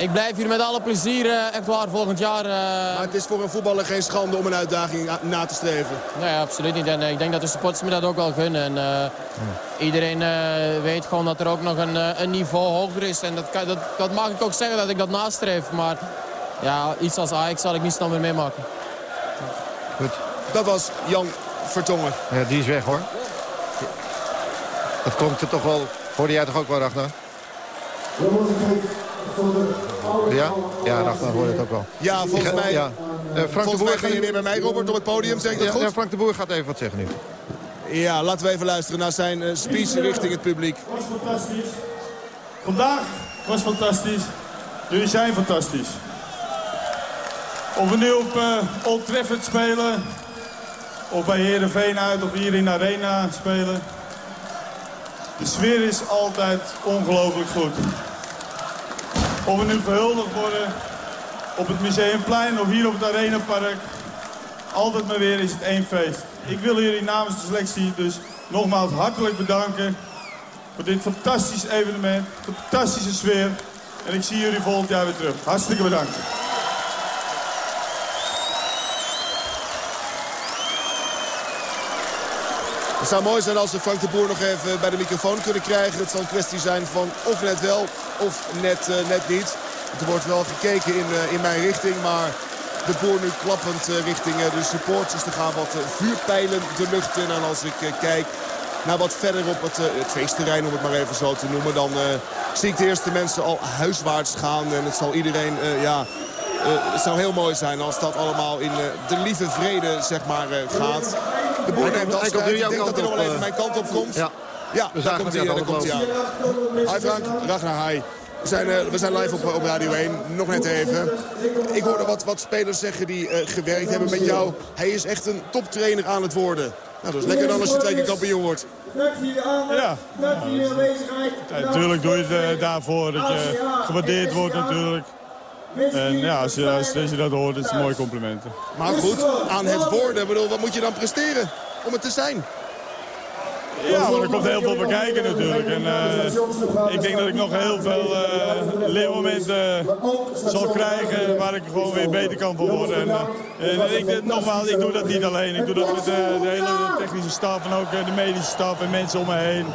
ik blijf hier met alle plezier eh, echt waar volgend jaar. eh, Maar het is voor een voetballer geen schande om een uitdaging na te streven. Nee, absoluut niet. En eh, ik denk dat de supporters me dat ook wel gunnen. En, eh, Iedereen eh, weet gewoon dat er ook nog een, een niveau hoger is. En dat, dat, dat mag ik ook zeggen dat ik dat nastreef. Maar ja, iets als Ajax zal ik niet snel meer meemaken. Goed. Dat was Jan Vertongen. Ja, die is weg hoor. Dat komt er toch wel... Hoorde jij toch ook wel, Ragnar? Ja? Ja, Ragnar hoorde het ook wel. Ja, volgens mij, Ja. Eh, Frank de volgens Boer mij gaat je weer bij mij, Robert, op het podium. Zeg ik dat Ja, goed? ja, Frank de Boer gaat even wat zeggen nu. Ja, laten we even luisteren naar zijn eh, speech richting het publiek. was fantastisch. Vandaag was fantastisch. Jullie zijn fantastisch. Of we nu op eh, Old Trafford spelen... of bij Heerenveen uit of hier in de Arena spelen... de sfeer is altijd ongelooflijk goed. Of we nu gehuldigd worden op het Museumplein of hier op het Arenapark... altijd maar weer is het één feest. Ik wil jullie namens de selectie dus nogmaals hartelijk bedanken voor dit fantastisch evenement, fantastische sfeer. En ik zie jullie volgend jaar weer terug. Hartstikke bedankt. Het zou mooi zijn als we Frank de Boer nog even bij de microfoon kunnen krijgen. Het zal een kwestie zijn van of net wel of net, eh, net niet. Er wordt wel gekeken in, eh, in mijn richting, maar de Boer nu klappend eh, richting de supporters. Er gaan wat vuurpijlen de lucht in. En als ik kijk naar wat verder op het, het feestterrein, om het maar even zo te noemen... dan zie ik de eerste mensen al huiswaarts gaan. En het zal iedereen, ja... het zou heel mooi zijn als dat allemaal in de lieve vrede zeg maar, gaat. De boer Hij neemt hij komt Ik denk dat hij nog wel op, even mijn kant op komt. Ja. Ja, We daar komt hij, daar komt hij aan. Hi Frank, Ragnar, hi. We zijn, eh, we zijn live op, op Radio 1, nog net even. Ik hoorde wat, wat spelers zeggen die eh, gewerkt hebben met jou. Hij is echt een toptrainer aan het worden. Nou, dat is lekker dan als je twee keer kampioen wordt. Ja. Ja, natuurlijk doe je het eh, daarvoor dat je gewaardeerd wordt natuurlijk. En ja, als je, als, als je dat hoort, is het een mooi compliment. Maar goed, aan het worden, bedoel, wat moet je dan presteren om het te zijn? Ja, maar er komt heel veel bekijken natuurlijk. En eh, ik denk dat ik nog heel veel eh, leermomenten zal krijgen waar ik gewoon weer beter kan voor worden. En, eh, en ik, nogmaals, ik doe dat niet alleen. Ik doe dat met de, de hele technische staf en ook eh, de medische staf en mensen om me heen.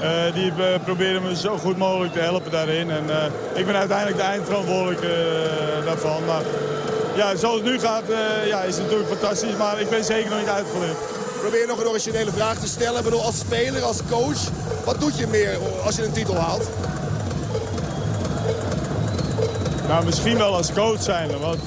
Eh, die eh, proberen me zo goed mogelijk te helpen daarin. En eh, ik ben uiteindelijk de eindverantwoordelijke daarvan. Maar ja, zoals het nu gaat, ja, is het natuurlijk fantastisch. Maar ik ben zeker nog niet uitgeleerd. Probeer nog een originele vraag te stellen. Ik bedoel, als speler, als coach, wat doet je meer als je een titel haalt? Nou, misschien wel als coach zijn. Want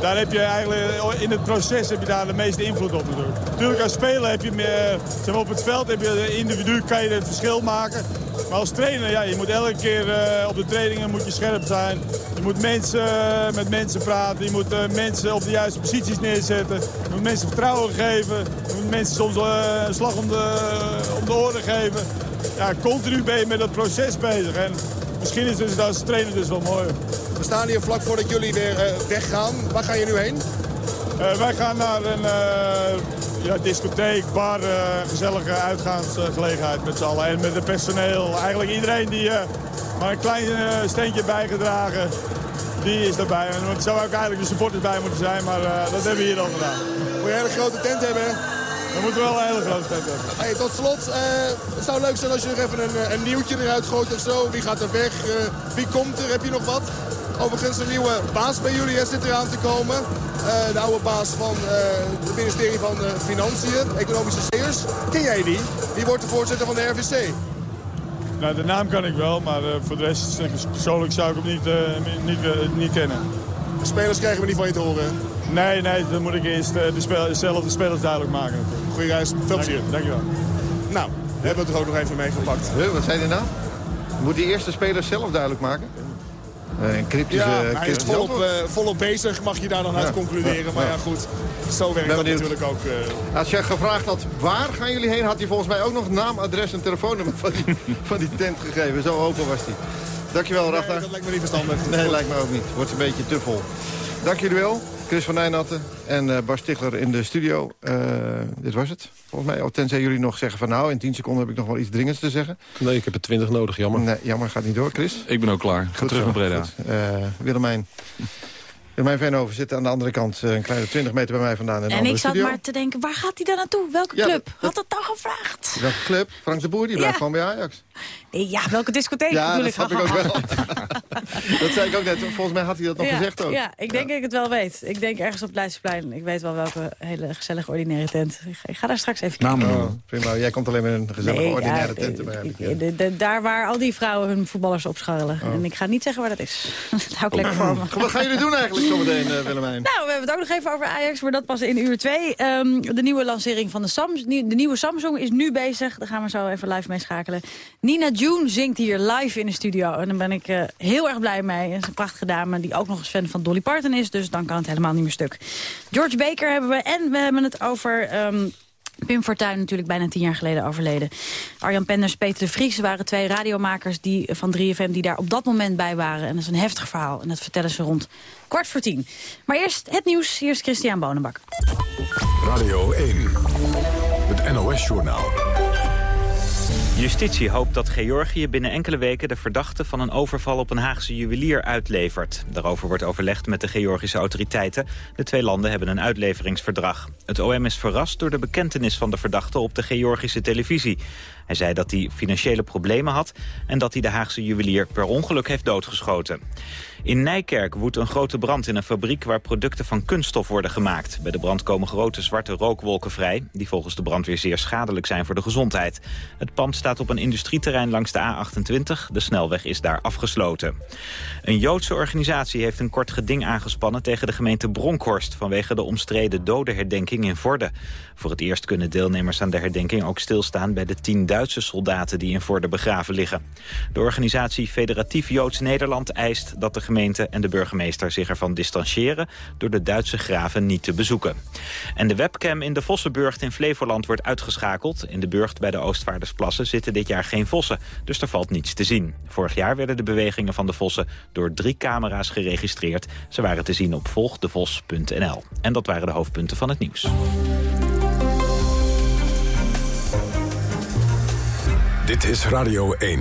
daar heb je eigenlijk, in het proces heb je daar de meeste invloed op natuurlijk. Als speler heb je meer, zeg op het veld heb je individu kan je het verschil maken. Maar als trainer, ja, je moet elke keer eh, op de trainingen moet je scherp zijn. Je moet mensen, eh, met mensen praten. Je moet eh, mensen op de juiste posities neerzetten. Je moet mensen vertrouwen geven. Je moet mensen soms een slag om de, om de oren geven. Ja, continu ben je met dat proces bezig. En misschien is het als trainer dus wel mooi. We staan hier vlak voordat jullie weer eh, weggaan. Waar ga je nu heen? Eh, wij gaan naar een eh, ja, discotheek, bar, gezellige uitgaansgelegenheid met z'n allen. En met het personeel. Eigenlijk iedereen die maar een klein steentje bijgedragen, die is daarbij. En er zou ook eigenlijk de supporters bij moeten zijn, maar dat hebben we hier al gedaan. Moet je een hele grote tent hebben, hè? We moeten wel een hele grote tent hebben. Hey, tot slot, het zou leuk zijn als je nog even een, een nieuwtje eruit gooit of zo. Wie gaat er weg? Wie komt er? Heb je nog wat? Overigens een nieuwe baas bij jullie zit eraan te komen. Eh, de oude baas van eh, het ministerie van eh, Financiën, Economische Zeers. Ken jij die? Die wordt de voorzitter van de RVC. Nou, de naam kan ik wel, maar eh, voor de rest ik, persoonlijk zou ik hem niet, eh, niet, niet kennen. De spelers krijgen we niet van je te horen. Nee, nee, dan moet ik eerst de spel, zelf de spelers duidelijk maken. natuurlijk. Goeie reis, veel plezier. Dankjewel. Nou, we hebben het er ook nog even meegepakt. Huh, wat zei hij nou? Moet die eerste speler zelf duidelijk maken? Eh, een cryptische... Ja, hij is volop, eh, volop bezig, mag je daar dan uit Ja. concluderen. Maar ja, goed, zo werkt Ben dat benieuwd. natuurlijk ook. eh. Als je gevraagd had waar gaan jullie heen, had hij volgens mij ook nog naam, adres en telefoonnummer van die, van die tent gegeven. Zo open was hij. Dankjewel. Nee, dat lijkt me niet verstandig. Nee, lijkt me ook niet. Wordt een beetje te vol. Dank jullie wel. Chris van Nijnatten en eh, Bas Stigler in de studio. Eh, dit was het, volgens mij. Oh, tenzij jullie nog zeggen van nou, in 10 seconden heb ik nog wel iets dringends te zeggen. Nee, ik heb er 20 nodig, jammer. Nee, jammer, gaat niet door. Chris? Ik ben ook klaar. Ga Goed terug zo, naar Breda. Eh, Willemijn. Willemijn Veenhoven zit aan de andere kant, eh, een kleine 20 meter bij mij vandaan in En ik zat studio. maar te denken, waar gaat hij dan naartoe? Welke Ja, club? dat- Had dat nou gevraagd? Welke club? Frank de Boer, die blijft Ja. gewoon bij Ajax. Nee, ja, welke discotheek Ja, bedoel dat snap ik ook wel. dat zei ik ook net. Volgens mij had hij dat nog ja, gezegd ook. Ja, ik denk dat ik het wel weet. Ik denk ergens op het Leidseplein. Ik weet wel welke hele gezellige ordinaire tent. Ik ga, ik ga daar straks even kijken. Oh, noemen. prima. Jij komt alleen in een gezellige Nee, ordinaire ja, tent erbij. heb ik, ja. de- de- daar waar al die vrouwen hun voetballers opscharrelen. Oh. En ik ga niet zeggen waar dat is. dat hou ik lekker voor me. Wat gaan jullie doen eigenlijk zometeen, eh Willemijn? Nou, we hebben het ook nog even over Ajax, maar dat pas in uur 2. de nieuwe lancering van de, Sams, de nieuwe Samsung is nu bezig. Daar gaan we zo even live mee schakelen. Nina June zingt hier live in de studio. En daar ben ik eh, heel erg blij mee. Is een prachtige dame die ook nog eens fan van Dolly Parton is. Dus dan kan het helemaal niet meer stuk. George Baker hebben we en we hebben het over... ehm, Pim Fortuyn natuurlijk bijna tien jaar geleden overleden. Arjan Penders, Peter de Vries waren twee radiomakers die, van 3FM... die daar op dat moment bij waren. En dat is een heftig verhaal. En dat vertellen ze rond kwart voor tien. Maar eerst het nieuws. Hier is Christian Bonenbak. Radio 1. Het NOS-journaal. Justitie hoopt dat Georgië binnen enkele weken de verdachte van een overval op een Haagse juwelier uitlevert. Daarover wordt overlegd met de Georgische autoriteiten. De twee landen hebben een uitleveringsverdrag. Het OM is verrast door de bekentenis van de verdachte op de Georgische televisie. Hij zei dat hij financiële problemen had en dat hij de Haagse juwelier per ongeluk heeft doodgeschoten. In Nijkerk woedt een grote brand in een fabriek waar producten van kunststof worden gemaakt. Bij de brand komen grote zwarte rookwolken vrij, die volgens de brandweer zeer schadelijk zijn voor de gezondheid. Het pand staat op een industrieterrein langs de A28. De snelweg is daar afgesloten. Een Joodse organisatie heeft een kort geding aangespannen tegen de gemeente Bronkhorst vanwege de omstreden dodenherdenking in Vorden. Voor het eerst kunnen deelnemers aan de herdenking ook stilstaan bij de tien Duitse soldaten die in Vorden begraven liggen. De organisatie Federatief Joods Nederland eist dat de gemeente en de burgemeester zich ervan distancieren door de Duitse graven niet te bezoeken. En de webcam in de Vossenburgt in Flevoland wordt uitgeschakeld. In de burcht bij de Oostvaardersplassen zitten dit jaar geen vossen, dus er valt niets te zien. Vorig jaar werden de bewegingen van de vossen door drie camera's geregistreerd. Ze waren te zien op volgdevos.nl. En dat waren de hoofdpunten van het nieuws. Dit is Radio 1.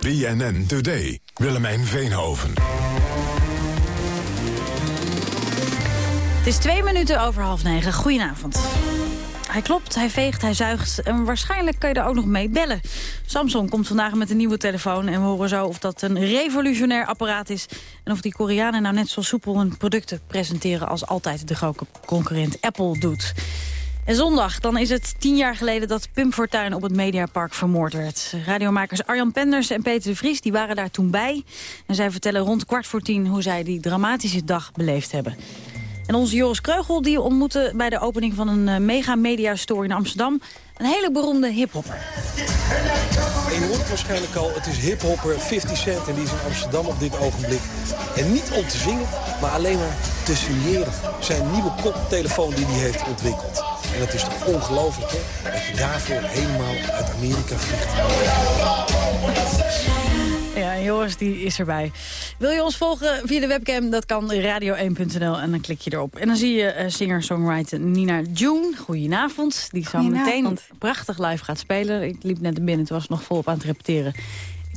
BNN Today. Willemijn Veenhoven. Het is twee minuten over half negen. Goedenavond. Hij klopt, hij veegt, hij zuigt en waarschijnlijk kan je er ook nog mee bellen. Samsung komt vandaag met een nieuwe telefoon en we horen zo of dat een revolutionair apparaat is... en of die Koreanen nou net zo soepel hun producten presenteren als altijd de grote concurrent Apple doet. En zondag, dan is het tien jaar geleden dat Pim Fortuyn op het Mediapark vermoord werd. Radiomakers Arjan Penders en Peter de Vries die waren daar toen bij. En zij vertellen rond kwart voor tien hoe zij die dramatische dag beleefd hebben. En onze Joris Kreugel die ontmoette bij de opening van een eh, mega media store in Amsterdam... een hele beroemde hiphopper. En je hoort waarschijnlijk al, het is hiphopper 50 Cent en die is in Amsterdam op dit ogenblik. En niet om te zingen, maar alleen maar te signeren. Zijn nieuwe koptelefoon die hij heeft ontwikkeld. En dat is toch ongelooflijk, hè? Dat je daarvoor helemaal uit Amerika vliegt. Ja, en Joris die is erbij. Wil je ons volgen via de webcam? Dat kan radio1.nl en dan klik je erop. En dan zie je eh, singer-songwriter Nina June. Goedenavond. Die zo meteen prachtig live gaat spelen. Ik liep net binnen, toen was nog volop aan het repeteren.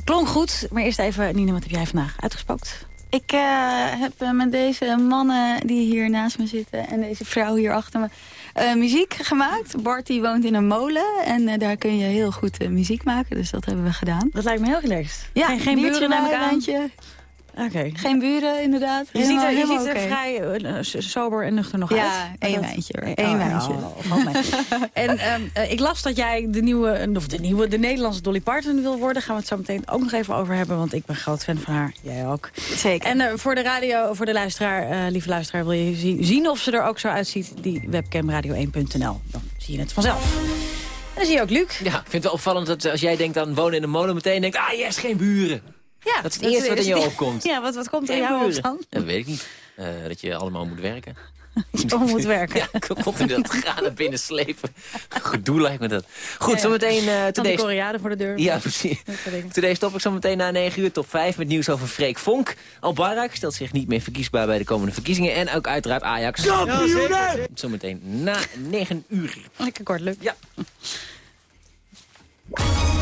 Klonk goed, maar eerst even, Nina, wat heb jij vandaag uitgespookt? Ik eh, heb eh, met deze mannen die hier naast me zitten en deze vrouw hier achter me eh, muziek gemaakt. Bart die woont in een molen en eh, daar kun je heel goed eh, muziek maken. Dus dat hebben we gedaan. Dat lijkt me heel relaxed. Ja, geen, geen buren erbij, aan. Wijntje. Oké. Geen buren, inderdaad. Je ziet er, je ziet er vrij eh, s- sober en nuchter nog Ja, uit. Maar één dat- wijntje hoor. Eh, Eén oh, wijntje. oh, mee. en ehm, eh, ik las dat jij de nieuwe, of de nieuwe, de Nederlandse Dolly Parton wil worden. Gaan we het zo meteen ook nog even over hebben, want ik ben groot fan van haar. Jij ook. Zeker. En eh, voor de radio, voor de luisteraar, eh, lieve luisteraar, wil je zien, zien of ze er ook zo uitziet, die webcam radio1.nl. Dan zie je het vanzelf. En dan zie je ook Luc. Ja, ik vind het wel opvallend dat als jij denkt aan wonen in een molen... meteen denkt, ah yes, geen buren. Ja, Dat is het eerste wat in je opkomt. Ja, wat, wat komt er in jou op dan? Dat weet ik niet. Eh, dat je allemaal moet werken. zo moet werken. Ja, continu dat graden binnen slepen. Gedoe lijkt me dat. Goed, Ja, ja. zometeen uh, Dan de Today's... Koreanen voor de deur. Ja, precies. Today stop ik zo meteen na 9 uur top 5 met nieuws over Freek Vonk. Al Barak stelt zich niet meer verkiesbaar bij de komende verkiezingen. En ook uiteraard Ajax. Kampioenen! Zometeen na 9 uur. Lekker kort, lukt. Ja.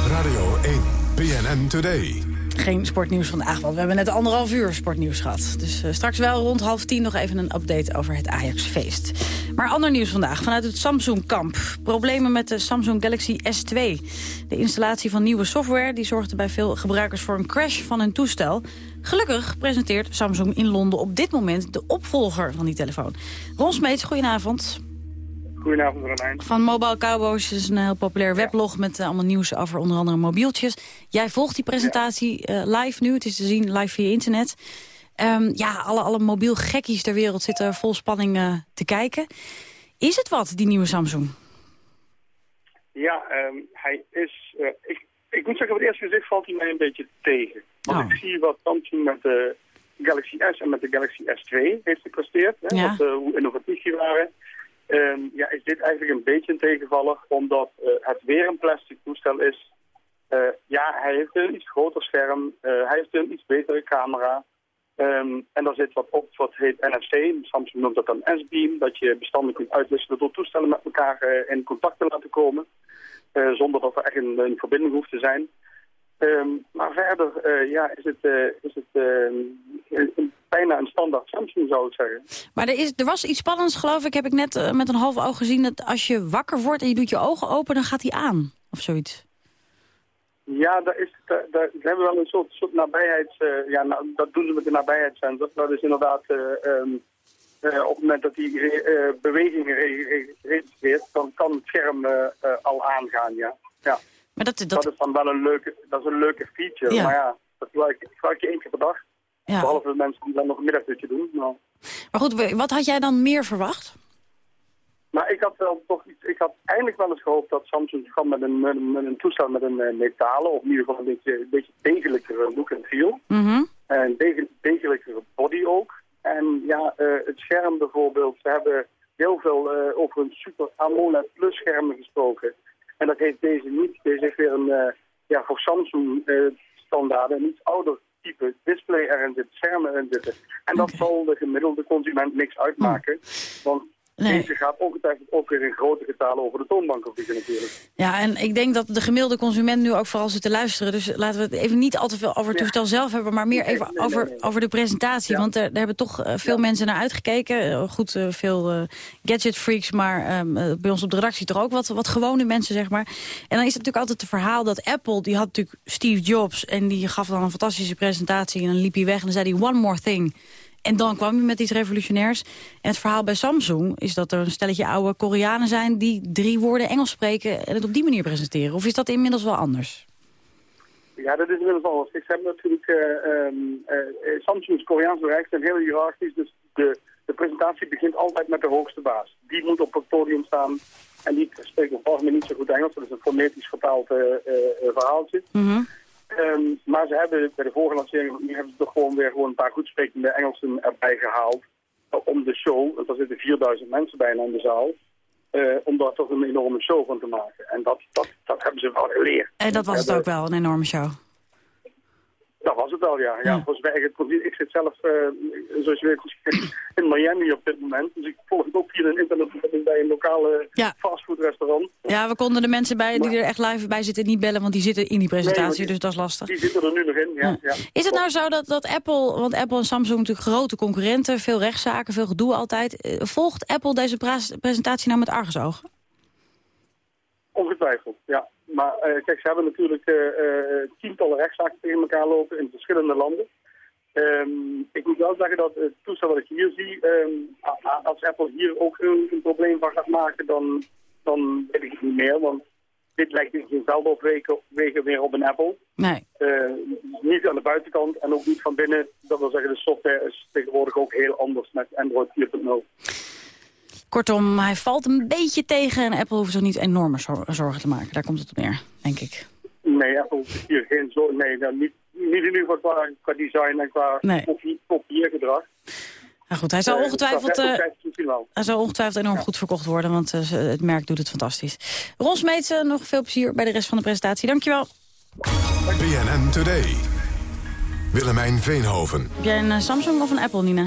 Radio 1, BNN Today. Geen sportnieuws vandaag, want we hebben net anderhalf uur sportnieuws gehad. Dus eh, straks wel rond half tien nog even een update over het Ajax-feest. Maar ander nieuws vandaag vanuit het Samsung-kamp. Problemen met de Samsung Galaxy S2. De installatie van nieuwe software die zorgde bij veel gebruikers voor een crash van hun toestel. Gelukkig presenteert Samsung in Londen op dit moment de opvolger van die telefoon. Ron Smeets, goedenavond. Goedenavond, Romein. Van Mobile Cowboys is een heel populair weblog met eh, allemaal nieuws over onder andere mobieltjes. Jij volgt die presentatie eh, live nu, het is te zien live via internet. Ehm, ja, alle, alle mobiel gekkies ter wereld zitten vol spanning eh, te kijken. Is het wat, die nieuwe Samsung? Ja, ehm, hij is... ik, ik moet zeggen, op het eerste gezicht valt hij mij een beetje tegen. Want Oh. ik zie wat Samsung met de Galaxy S en met de Galaxy S2 heeft gepresteerd. Hè, Ja. wat, hoe innovatief die waren. Ehm, ja, is dit eigenlijk een beetje een tegenvaller, omdat eh, het weer een plastic toestel is. Eh, ja, hij heeft een iets groter scherm, eh, hij heeft een iets betere camera. Ehm, en daar zit wat op wat heet NFC. Samsung noemt dat dan S-beam. Dat je bestanden kunt uitwisselen door toestellen met elkaar in contact te laten komen. zonder dat er echt een, een verbinding hoeft te zijn. Ehm, maar verder eh, ja, is het, eh, is het eh, bijna een standaard Samsung zou ik zeggen. Maar er, is, er was iets spannends, geloof ik, heb ik net met een half oog gezien... dat als je wakker wordt en je doet je ogen open, dan gaat hij aan. Of zoiets. Ja, daar, is, daar, daar hebben we wel een soort, soort nabijheids... ja, nou, dat doen ze met de nabijheidssensor. Dat is inderdaad... eh, ehm, eh, op het moment dat eh, bewegingen re- re- registreert, dan kan het scherm al aangaan, ja. ja. Maar dat, dat... is dan wel een leuke, dat is een leuke feature. Ja. Maar ja, dat gebruik, ik gebruik je één keer per dag. Ja. Behalve de mensen die dan nog een middagdutje doen. Nou. Maar goed, wat had jij dan meer verwacht? Maar ik had wel toch iets, ik had eindelijk wel eens gehoopt dat Samsung kwam met een, met een, met een toestel met een eh, metalen, of in ieder geval een beetje, een beetje degelijkere look en feel. Mhm. En dege- degelijkere body ook. En ja, eh, het scherm bijvoorbeeld, ze hebben heel veel eh, over een Super AMOLED Plus schermen gesproken. En dat heeft deze niet. Deze heeft weer een, eh, ja, voor Samsung eh, standaarden, een iets ouder type display erin zitten, schermen erin zitten. En dat zal de gemiddelde consument niks uitmaken. Want Nee. deze gaat ongetwijfeld ook weer in grote getalen over de toonbank vliegen natuurlijk. Ja, en ik denk dat de gemiddelde consument nu ook vooral zit te luisteren. Dus laten we het even niet al te veel over het toestel zelf hebben... maar meer even nee, nee, over, over de presentatie. Want er, daar hebben toch eh, veel mensen naar uitgekeken. Eh, goed, eh, veel eh, gadget-freaks, maar ehm, eh, bij ons op de redactie toch ook wat, wat gewone mensen, zeg maar. En dan is het natuurlijk altijd het verhaal dat Apple... die had natuurlijk Steve Jobs en die gaf dan een fantastische presentatie... en dan liep hij weg en dan zei hij one more thing... En dan kwam hij met iets revolutionairs. En het verhaal bij Samsung is dat er een stelletje oude Koreanen zijn... die drie woorden Engels spreken en het op die manier presenteren. Of is dat inmiddels wel anders? Ja, dat is inmiddels alles. Ik heb natuurlijk, eh, ehm, eh, Samsung's Koreaanse bedrijven zijn heel hiërarchisch, dus de, de presentatie begint altijd met de hoogste baas. Die moet op het podium staan en die spreekt op het algemeen niet zo goed Engels. Dat is een fonetisch vertaald eh, eh, eh, verhaaltje. Ehm, maar ze hebben bij de vorige lancering nu hebben ze toch gewoon weer gewoon een paar goedsprekende Engelsen erbij gehaald. eh, Om de show, want er zitten 4000 mensen bijna in de zaal. eh, om daar toch een enorme show van te maken. En dat, dat, dat hebben ze wel geleerd. En dat was het ook wel, een enorme show. Dat was het wel, ja. ja. Volgens mij, ik, ik zit zelf, eh, zoals je weet, in Miami op dit moment. Dus ik volg het ook via een internetverbinding bij een lokale Ja. fastfoodrestaurant. Ja, we konden de mensen bij, die er echt live bij zitten niet bellen... want die zitten in die presentatie, Nee, maar die- dus dat is lastig. Die zitten er nu nog in, ja. ja. Is het nou zo dat, dat Apple, want Apple en Samsung natuurlijk grote concurrenten... veel rechtszaken, veel gedoe altijd... eh, volgt Apple deze pres- presentatie nou met argusogen? Ongetwijfeld, ja. Maar eh, kijk, ze hebben natuurlijk eh, eh, tientallen rechtszaken tegen elkaar lopen in verschillende landen. Ehm, ik moet wel zeggen dat het toestel wat ik hier zie, ehm, als Apple hier ook een, een probleem van gaat maken, dan, dan weet ik het niet meer. Want dit lijkt in geen veld op wegen, wegen weer op een Apple. Nee. Eh, niet aan de buitenkant en ook niet van binnen. Dat wil zeggen, de software is tegenwoordig ook heel anders met Android 4.0. Kortom, hij valt een beetje tegen... en Apple hoeft zich niet enorme zor- zorgen te maken. Daar komt het op neer, denk ik. Nee, Apple hier geen zo. Nee, nou, niet, niet in ieder geval qua, design en qua Nee. kopie- kopieergedrag. Nou goed, hij zal Eh, ongetwijfeld, eh, hij zal ongetwijfeld enorm goed verkocht worden, want eh, het merk doet het fantastisch. Ron Smeetsen, nog veel plezier bij de rest van de presentatie. Dankjewel. BNN Today. Willemijn Veenhoven. Heb jij een Samsung of een Apple, Nina?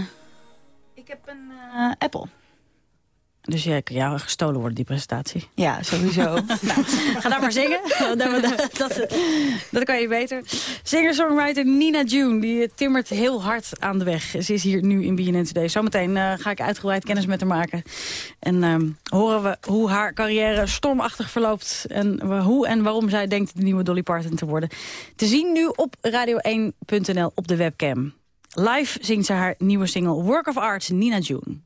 Ik heb een eh, Apple. Dus jij kan jou gestolen worden, die presentatie. Ja, sowieso. nou, ga daar maar zingen. dat, dat, dat, kan je beter. Singer-songwriter Nina June, die eh, timmert heel hard aan de weg. Ze is hier nu in BNN Today. Zometeen eh, ga ik uitgebreid kennis met haar maken. En ehm, horen we hoe haar carrière stormachtig verloopt. En hoe en waarom zij denkt de nieuwe Dolly Parton te worden. Te zien nu op radio1.nl op de webcam. Live zingt ze haar nieuwe single Work of Art, Nina June.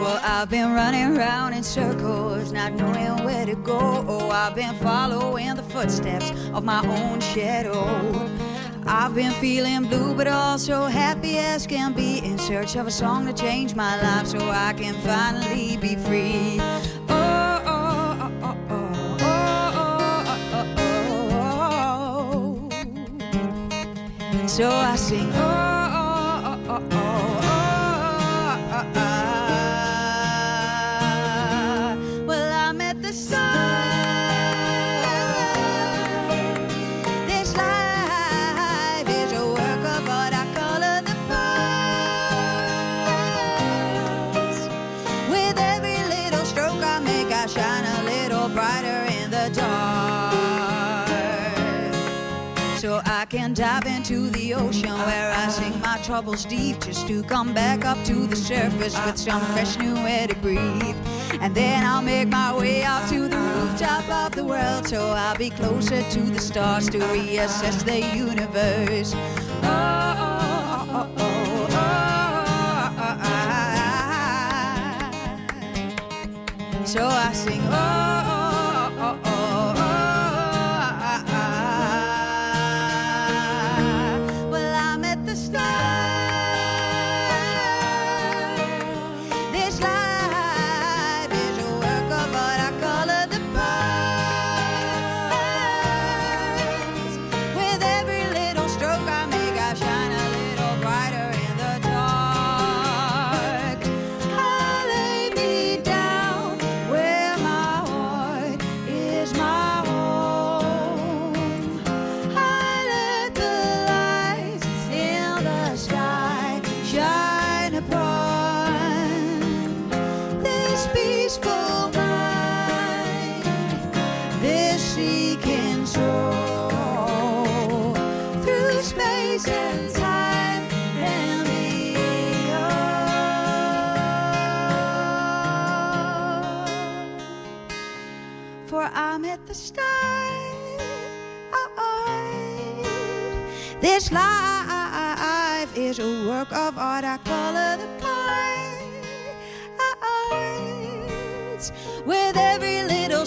Well, I've been running around in circles, not knowing where to go. Oh, I've been following the footsteps of my own shadow. I've been feeling blue, but also happy as can be, in search of a song to change my life so I can finally be free. Oh, oh, oh, so I sing, oh. Dive into the ocean where I sink my troubles deep just to come back up to the surface with some fresh new air to breathe. And then I'll make my way out to the rooftop of the world so I'll be closer to the stars to reassess the universe. Oh, oh, oh, oh, oh, oh, oh, oh. So I sing. Oh, oh,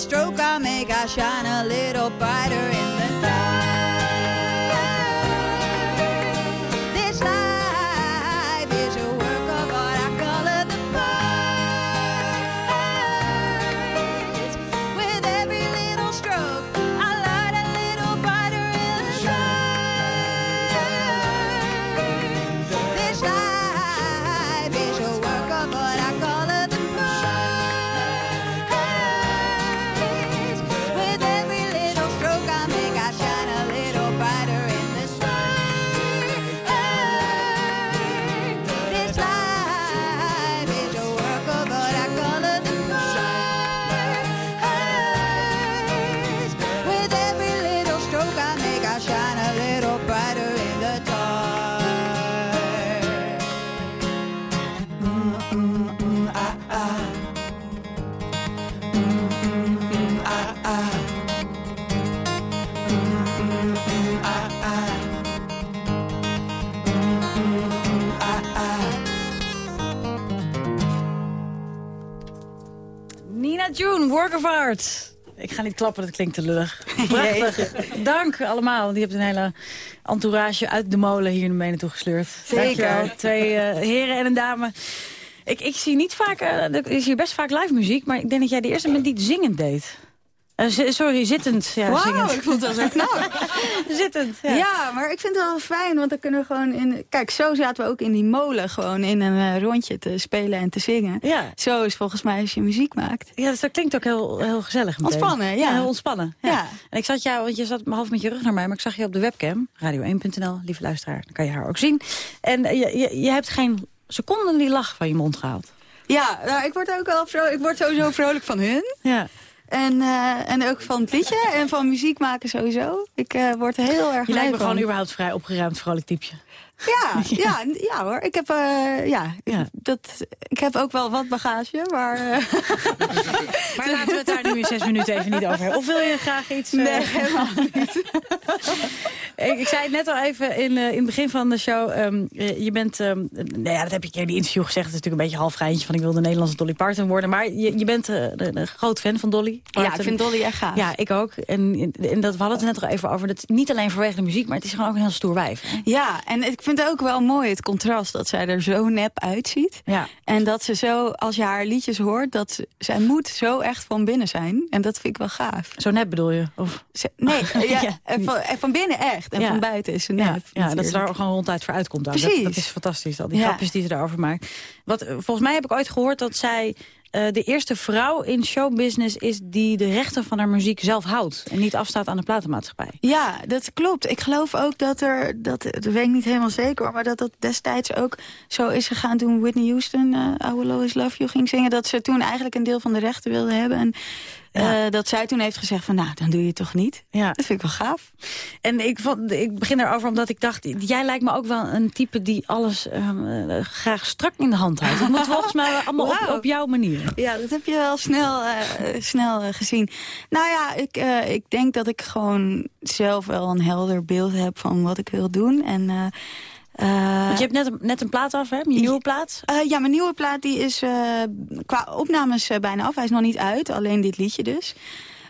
stroke I make, I shine a little Ik ga niet klappen, dat klinkt te lullig. Prachtig. Dank allemaal. Je hebt een hele entourage uit de molen hier naar mee naartoe gesleurd. Zeker. Dankjewel. Twee eh, heren en een dame. Ik, ik zie niet vaak, eh, er is hier best vaak live muziek, maar ik denk dat jij de eerste bent die het zingend deed. Eh, sorry, zittend. Ja, zingend. ik vond wel zo knap. zittend, ja. Ja. maar ik vind het wel fijn, want dan kunnen we gewoon in... Kijk, zo zaten we ook in die molen gewoon in een eh, rondje te spelen en te zingen. Ja. Zo is volgens mij als je muziek maakt. Ja, dus dat klinkt ook heel, heel gezellig. meteen. Ontspannen, ja. heel ontspannen. Ja. En ik zat jou, want je zat half met je rug naar mij, maar ik zag je op de webcam, radio1.nl, lieve luisteraar, dan kan je haar ook zien. En eh, je, je, je hebt geen seconde die lach van je mond gehaald. Ja, nou, ik word ook wel vrolijk. Ik word sowieso vrolijk van hun. Ja. En, eh, en ook van het liedje en van muziek maken sowieso. Ik eh, word heel erg Je blij lijkt me gewoon überhaupt vrij opgeruimd, vrolijk typje. Ja, ja, ja hoor. Ik heb, eh, ja, Dat, ik heb ook wel wat bagage, maar... eh, Maar laten we het daar nu in zes minuten even niet over hebben. Of wil je graag iets... eh, Nee, helemaal niet. ik, ik zei het net al even in, in het begin van de show. ehm, eh, je bent, ehm, nou ja, dat heb ik in die interview gezegd. Het is natuurlijk een beetje half geintje van ik wil de Nederlandse Dolly Parton worden. Maar je, je bent een, groot fan van Dolly Ja, ik vind Dolly echt gaaf. Ja, ik ook. En, en dat, we hadden het net al even over. Dat, niet alleen vanwege de muziek, maar het is gewoon ook een heel stoer wijf. hè? Ja, en ik vind het ook wel mooi het contrast dat zij er zo nep uitziet. Ja. En dat ze zo, als je haar liedjes hoort, dat ze, zij moet zo echt van binnen zijn. En dat vind ik wel gaaf. Zo nep bedoel je? Of? Ze- nee, ja, Ja. en van, van binnen echt. En Ja. van buiten is ze nep. Ja, dat ze daar gewoon ronduit voor uitkomt. ook. Dat, Precies. dat is fantastisch, al die grapjes die ze daarover maakt. Wat, eh, volgens mij heb ik ooit gehoord dat zij eh, de eerste vrouw in showbusiness is... die de rechten van haar muziek zelf houdt. En niet afstaat aan de platenmaatschappij. Ja, dat klopt. Ik geloof ook dat er, dat, dat weet ik niet helemaal zeker... maar dat dat destijds ook zo is gegaan toen Whitney Houston... eh I Will Always Love You ging zingen. Dat ze toen eigenlijk een deel van de rechten wilde hebben. En eh, dat zij toen heeft gezegd van, nou, dan doe je het toch niet. Ja. Dat vind ik wel gaaf. En ik, vond, ik begin erover omdat ik dacht... jij lijkt me ook wel een type die alles ehm, eh, graag strak in de hand houdt. Dat moet volgens mij allemaal op, op jouw manier. Ja, dat heb je wel snel, eh, snel gezien. Nou ja, ik, ik denk dat ik gewoon zelf wel een helder beeld heb van wat ik wil doen. En, eh, Want je hebt net, een- net een plaat af, hè? Je nieuwe plaat? eh, ja, mijn nieuwe plaat die is eh, qua opnames bijna af. Hij is nog niet uit, alleen dit liedje dus.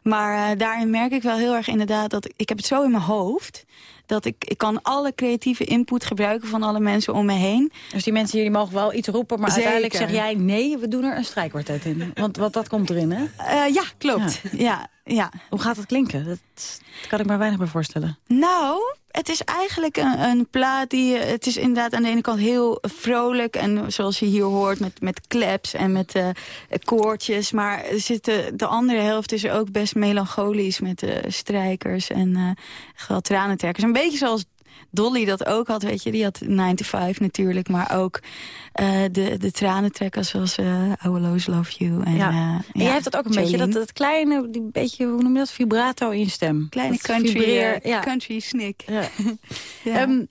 Maar daarin merk ik wel heel erg inderdaad dat ik, heb het zo in mijn hoofd... dat ik, ik kan alle creatieve input gebruiken van alle mensen om me heen. Dus die mensen hier die mogen wel iets roepen, maar Zeker. uiteindelijk zeg jij... nee, we doen er een strijkkwartet in. Want, want dat komt erin, hè? Ja, klopt. Ja. Ja, Hoe gaat dat klinken? Dat, dat kan ik me weinig bij voorstellen. Nou, het is eigenlijk een, een plaat die... eh, Het is inderdaad aan de ene kant heel vrolijk. En zoals je hier hoort met, met claps en met eh, koortjes. Maar er zit de, de andere helft is ook best melancholisch met de strijkers en eh echt wel tranentrekkers. Een beetje zoals Dolly dat ook had, weet je. Die had 9 to 5 natuurlijk, maar ook eh, de, de tranentrekkers zoals eh I Will Always Love You. En, ja. eh, en jij ja, hebt dat ook een beetje, dat, dat kleine, die beetje, hoe noem je dat, vibrato in je stem. Kleine Dat country, vibreer- eh, country snik. Ja. Ja. Ehm,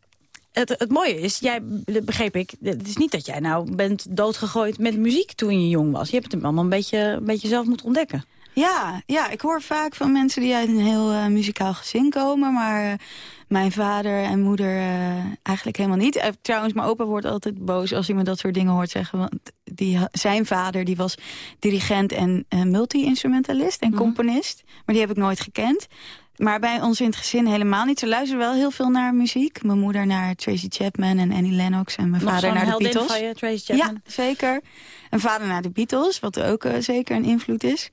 het, het mooie is, jij, begreep ik, het is niet dat jij nou bent doodgegooid met muziek toen je jong was. Je hebt het allemaal een beetje, een beetje zelf moeten ontdekken. Ja, ja, ik hoor vaak van mensen die uit een heel muzikaal gezin komen. Maar mijn vader en moeder eh, eigenlijk helemaal niet. Eh, trouwens, mijn opa wordt altijd boos als hij me dat soort dingen hoort zeggen. Want die, zijn vader die was dirigent en eh, multi-instrumentalist en componist. Maar die heb ik nooit gekend. Maar bij ons in het gezin helemaal niet. Ze luisteren wel heel veel naar muziek. Mijn moeder naar Tracy Chapman en Annie Lennox. En mijn Nog vader naar de Beatles. van je, Tracy Chapman? Ja, zeker. En vader naar de Beatles, wat ook zeker een invloed is.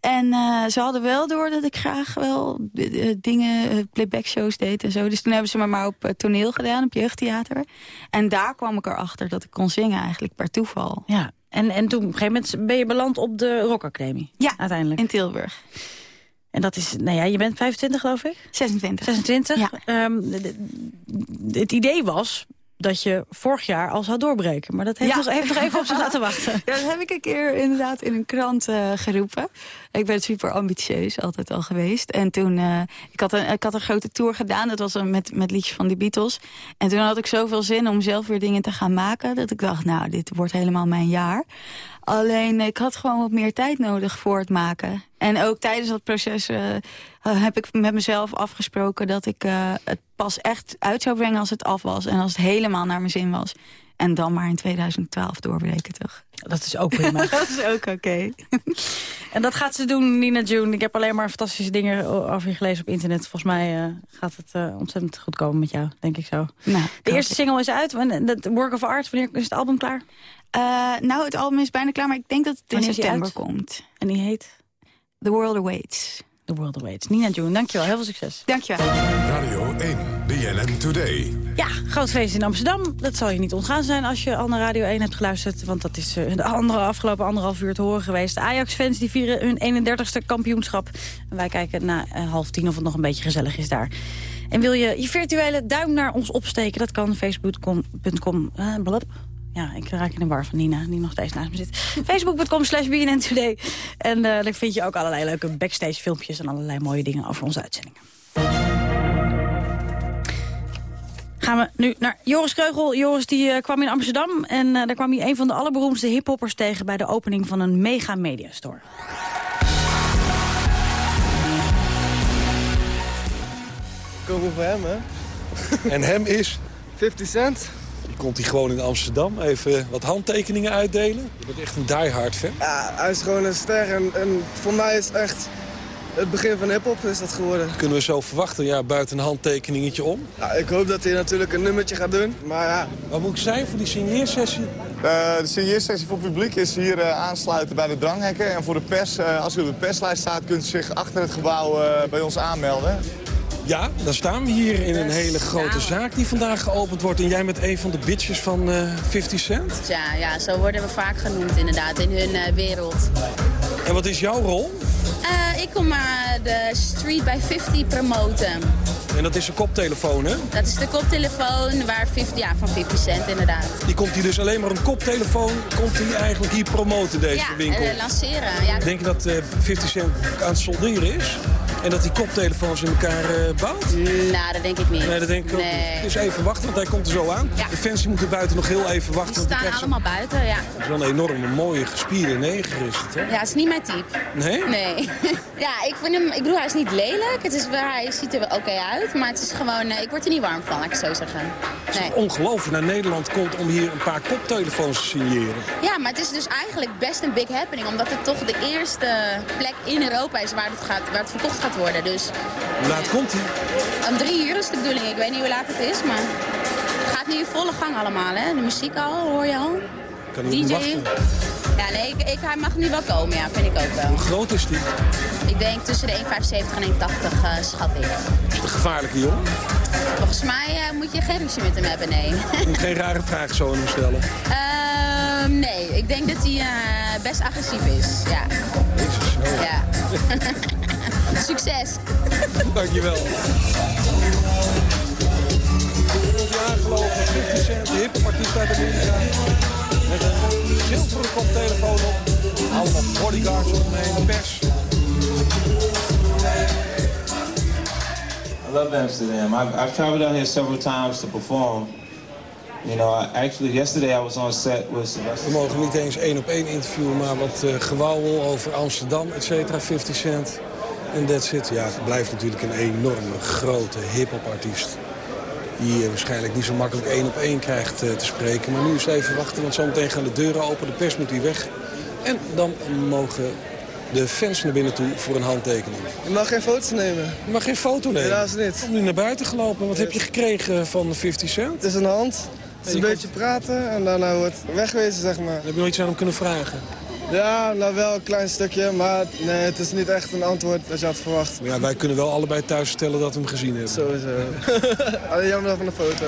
En eh, ze hadden wel door dat ik graag wel eh, eh, dingen, eh, playback shows deed en zo. Dus toen hebben ze me maar op toneel gedaan, op jeugdtheater. En daar kwam ik erachter dat ik kon zingen eigenlijk per toeval. Ja, en, en toen op een gegeven moment ben je beland op de Rock Academy. Ja, uiteindelijk. in Tilburg. En dat is, nou ja, je bent 25 geloof ik? 26. 26. Ja. Ehm, het idee was dat je vorig jaar al zou doorbreken. Maar dat heeft, Ja. nog, heeft nog even op zich laten wachten. Ja, dat heb ik een keer inderdaad in een krant geroepen. Ik ben super ambitieus, altijd al geweest. En toen, eh, ik, had een, ik had een grote tour gedaan. Dat was een met, met liedjes van de Beatles. En toen had ik zoveel zin om zelf weer dingen te gaan maken... dat ik dacht, nou, dit wordt helemaal mijn jaar. Alleen, ik had gewoon wat meer tijd nodig voor het maken. En ook tijdens dat proces eh, heb ik met mezelf afgesproken... dat ik eh, het pas echt uit zou brengen als het af was. En als het helemaal naar mijn zin was. En dan maar in 2012 doorbreken, toch? Dat is ook prima. dat is ook oké. En dat gaat ze doen, Nina June. Ik heb alleen maar fantastische dingen over je gelezen op internet. Volgens mij eh, gaat het eh, ontzettend goed komen met jou, denk ik zo. Nou, de eerste single is uit. Dat Work of Art, wanneer is het album klaar? Eh, nou, het album is bijna klaar, maar ik denk dat het in september komt. En die heet? The World Awaits. The World Awaits. Nina June, dankjewel. Heel veel succes. Dankjewel. Radio 1, BNN Today. Ja, groot feest in Amsterdam. Dat zal je niet ontgaan zijn als je al naar Radio 1 hebt geluisterd. Want dat is eh, de andere, afgelopen anderhalf uur te horen geweest. De Ajax-fans die vieren hun 31ste kampioenschap. En wij kijken na eh, half tien of het nog een beetje gezellig is daar. En wil je je virtuele duim naar ons opsteken? Dat kan facebook.com... eh, blub. Ja, ik raak in de war van Nina, die nog steeds naast me zit. Facebook.com slash BNN Today. En eh daar vind je ook allerlei leuke backstage filmpjes... en allerlei mooie dingen over onze uitzendingen. Gaan we nu naar Joris Kreugel. Joris die, eh, kwam in Amsterdam en eh, daar kwam hij een van de allerberoemdste hiphoppers tegen... bij de opening van een mega mediastore. Komen voor hem, hè? En hem is? 50 Cent. Komt hij gewoon in Amsterdam even wat handtekeningen uitdelen. Je bent echt een diehard fan. Ja, hij is gewoon een ster en, en voor mij is het echt het begin van hip-hop is dat geworden. Kunnen we zo verwachten, ja, buiten een handtekeningetje om? Ja, ik hoop dat hij natuurlijk een nummertje gaat doen, maar ja. Wat moet ik zijn voor die signeersessie? Eh, de signeersessie voor het publiek is hier eh, aansluiten bij de dranghekken. En voor de pers, eh, als u op de perslijst staat, kunt u zich achter het gebouw eh, bij ons aanmelden. Ja, dan staan we hier in een hele grote zaak die vandaag geopend wordt. En jij met een van de bitches van eh 50 Cent. Ja, ja, zo worden we vaak genoemd inderdaad in hun eh, wereld. En wat is jouw rol? Eh, ik kom de Street by 50 promoten. En dat is een koptelefoon, hè? Dat is de koptelefoon waar 50, ja, van 50 cent inderdaad. Die komt hier dus alleen maar een koptelefoon, komt hij eigenlijk hier promoten, deze ja, winkel. eh, lanceren. Ja. Denk je dat eh 50 Cent aan het solderen is? En dat die koptelefoons in elkaar eh, bouwt? Nou, dat denk ik niet. Nee, dat denk ik ook Nee. niet. Dus even wachten, want hij komt er zo aan. Ja. De fans moeten buiten nog heel even wachten. Die staan allemaal buiten, ja. Het is wel een enorme, mooie, gespierde neger is het, hè? Ja, het is niet mijn type. Nee? Nee. ja, ik vind hem, ik bedoel, hij is niet lelijk. Het is, wel- hij ziet er oké uit, maar het is gewoon, eh, ik word er niet warm van, laat ik het zo zeggen. Nee. Ongelooflijk naar Nederland komt om hier een paar koptelefoons te signeren. Ja, maar het is dus eigenlijk best een big happening. Omdat het toch de eerste plek in Europa is waar het, gaat, waar het verkocht gaat worden. Dus Hoe laat komt hij? om drie uur is de bedoeling. Ik weet niet hoe laat het is, maar het gaat nu in volle gang allemaal. Hè? De muziek al, hoor je al. Kan niet DJ. Ja, nee, ik, ik, hij mag nu wel komen, ja, vind ik ook wel. Hoe groot is die? Ik denk tussen de 1,75 en 1,80 eh, schat ik. Is het een gevaarlijke jongen? Volgens mij eh, moet je geen ruzie met hem hebben, nee. Moet geen rare vragen zo aan hem stellen. Ehm, nee, ik denk dat hij eh, best agressief is, ja. Ja. Succes. Dankjewel. Aangelopen, 50 Cent, de hippopartiest uit Amerika. Met een zilveren koptelefoon op. Allemaal bodyguards om hem heen, pers. I love Amsterdam. I've, I've traveled out here several times to perform. You know, I, actually yesterday I was on set with Sylvester. We mogen niet eens één op één interviewen, maar wat uh, gewauwel over Amsterdam, et cetera, 50 Cent. En that's it. Ja, het blijft natuurlijk een enorme, grote hip-hop-artiest. Die uh, waarschijnlijk niet zo makkelijk één op één krijgt uh, te spreken. Maar nu is even wachten, want zometeen gaan de deuren open, de pers moet hier weg. En dan mogen de fans naar binnen toe voor een handtekening. Je mag geen foto's nemen. Je mag geen foto nemen? Helaas niet. Kom nu naar buiten gelopen. Wat heb je gekregen van 50 Cent? Het is een hand. Het is een beetje praten en daarna wordt het wegwezen, zeg maar. Heb je nog iets aan hem kunnen vragen? Ja, nou wel een klein stukje, maar nee, het is niet echt een antwoord dat je had verwacht. Ja, wij kunnen wel allebei thuis vertellen dat we hem gezien hebben. Sowieso. Alleen jammer van de foto.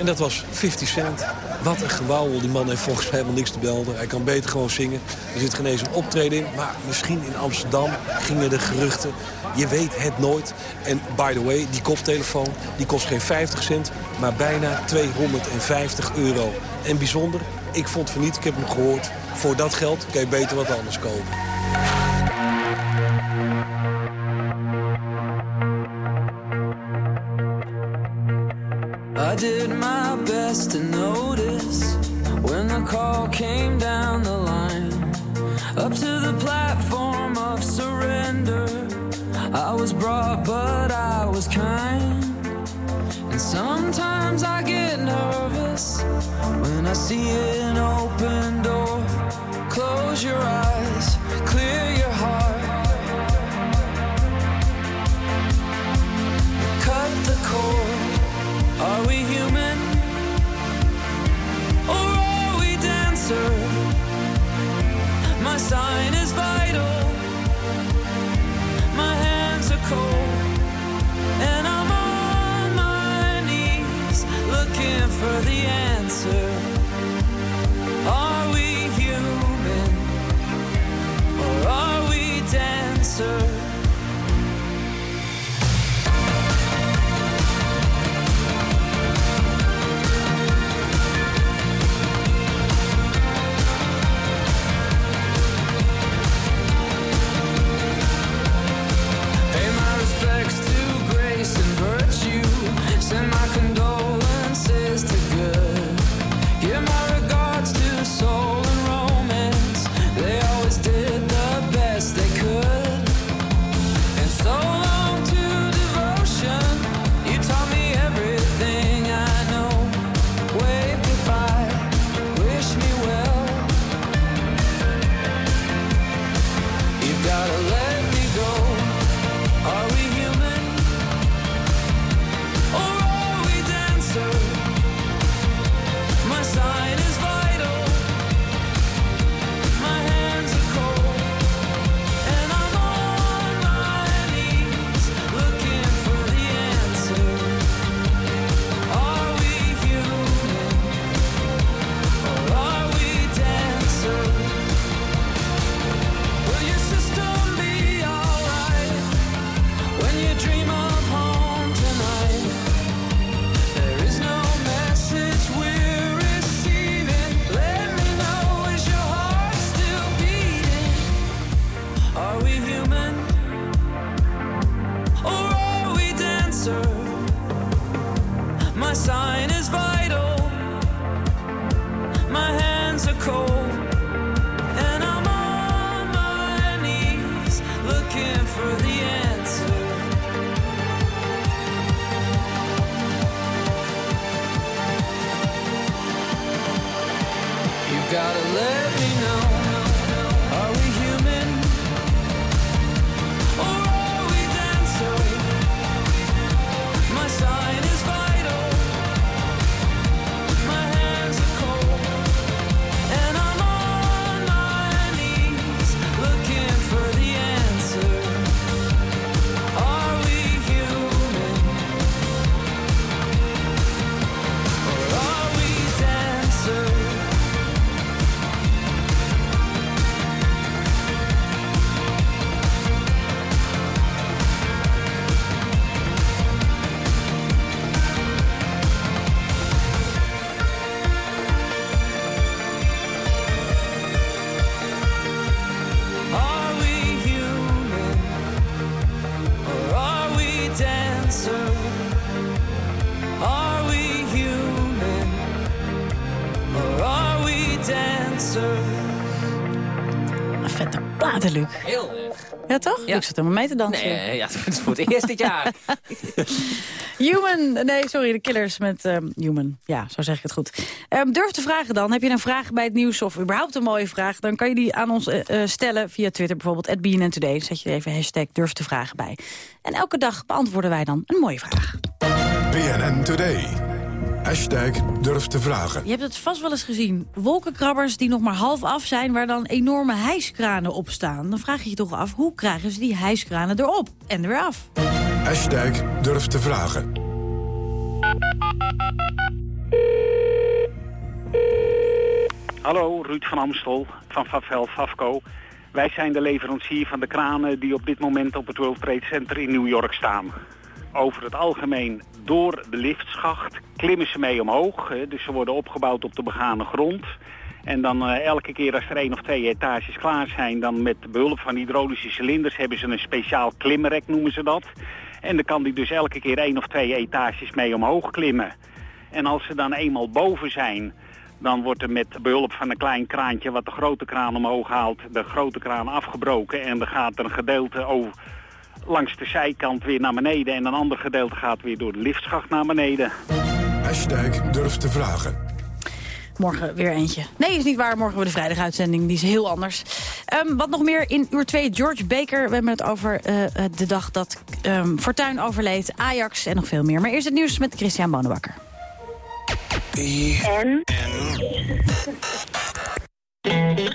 En dat was 50 Cent. Wat een gewauwel. Die man heeft volgens mij helemaal niks te belden. Hij kan beter gewoon zingen. Er zit geen eens een optreden in. Maar misschien in Amsterdam gingen de geruchten. Je weet het nooit. En by the way, die koptelefoon die kost geen 50 cent, maar bijna 250 euro. En bijzonder, ik vond van niet, ik heb hem gehoord. Voor dat geld kan je beter wat anders kopen. I did my best to notice when the call came down the line. Up to the platform of surrender. I was brought, but I was kind. And sometimes I get nervous when I see an open door. Close your eyes. Erg. Ja, toch? Ik zat helemaal mee te dansen. Nee, ja, het is voor het eerst dit jaar. Human, nee, sorry, de Killers met ehm, Human. Ja, zo zeg ik het goed. Ehm, durf te vragen dan. Heb je een vraag bij het nieuws of überhaupt een mooie vraag... dan kan je die aan ons eh, eh, stellen via Twitter, bijvoorbeeld at BNN Today. Zet je er even hashtag durf te vragen bij. En elke dag beantwoorden wij dan een mooie vraag. BNN Today. Hashtag durf te vragen. Je hebt het vast wel eens gezien. Wolkenkrabbers die nog maar half af zijn... waar dan enorme hijskranen op staan. Dan vraag je je toch af, hoe krijgen ze die hijskranen erop en er weer af? Hashtag durf te vragen. Hallo, Ruud van Amstel van Favel Fafco. Wij zijn de leverancier van de kranen die op dit moment op het World Trade Center in New York staan. Over het algemeen door de liftschacht klimmen ze mee omhoog. Dus ze worden opgebouwd op de begane grond. En dan eh, elke keer als er één of twee etages klaar zijn... dan met behulp van hydraulische cilinders hebben ze een speciaal klimrek, noemen ze dat. En dan kan die dus elke keer één of twee etages mee omhoog klimmen. En als ze dan eenmaal boven zijn... dan wordt er met behulp van een klein kraantje... wat de grote kraan omhoog haalt, de grote kraan afgebroken... en dan gaat er een gedeelte over langs de zijkant weer naar beneden... en een ander gedeelte gaat weer door de liftschacht naar beneden. Hashtag durf te vragen. Morgen weer eentje. Nee, is niet waar. Morgen weer de vrijdaguitzending. Die is heel anders. Ehm, wat nog meer in uur 2. George Baker. We hebben het over eh, de dag dat ehm Fortuin overleed. Ajax en nog veel meer. Maar eerst het nieuws met Christian Bonenbakker. En?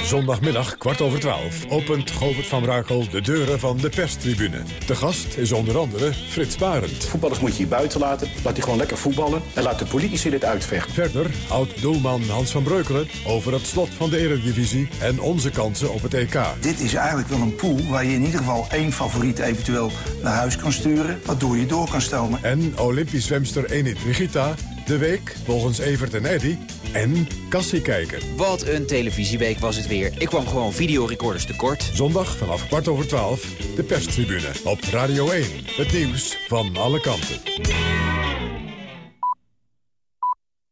Zondagmiddag kwart over twaalf opent Govert van Brakel de deuren van de perstribune. De gast is onder andere Frits Barend. Voetballers moet je hier buiten laten. Laat die gewoon lekker voetballen. En laat de politici dit uitvechten. Verder oud-doelman Hans van Breukelen over het slot van de Eredivisie... en onze kansen op het EK. Dit is eigenlijk wel een pool waar je in ieder geval één favoriet eventueel naar huis kan sturen. Waardoor je door kan stomen. En Olympisch zwemster Enid Brigita, de week volgens Evert en Eddy... en Kassie kijken. Wat een televisieweek was het weer. Ik kwam gewoon videorecorders tekort. Zondag vanaf kwart over twaalf, de perstribune op Radio 1. Het nieuws van alle kanten.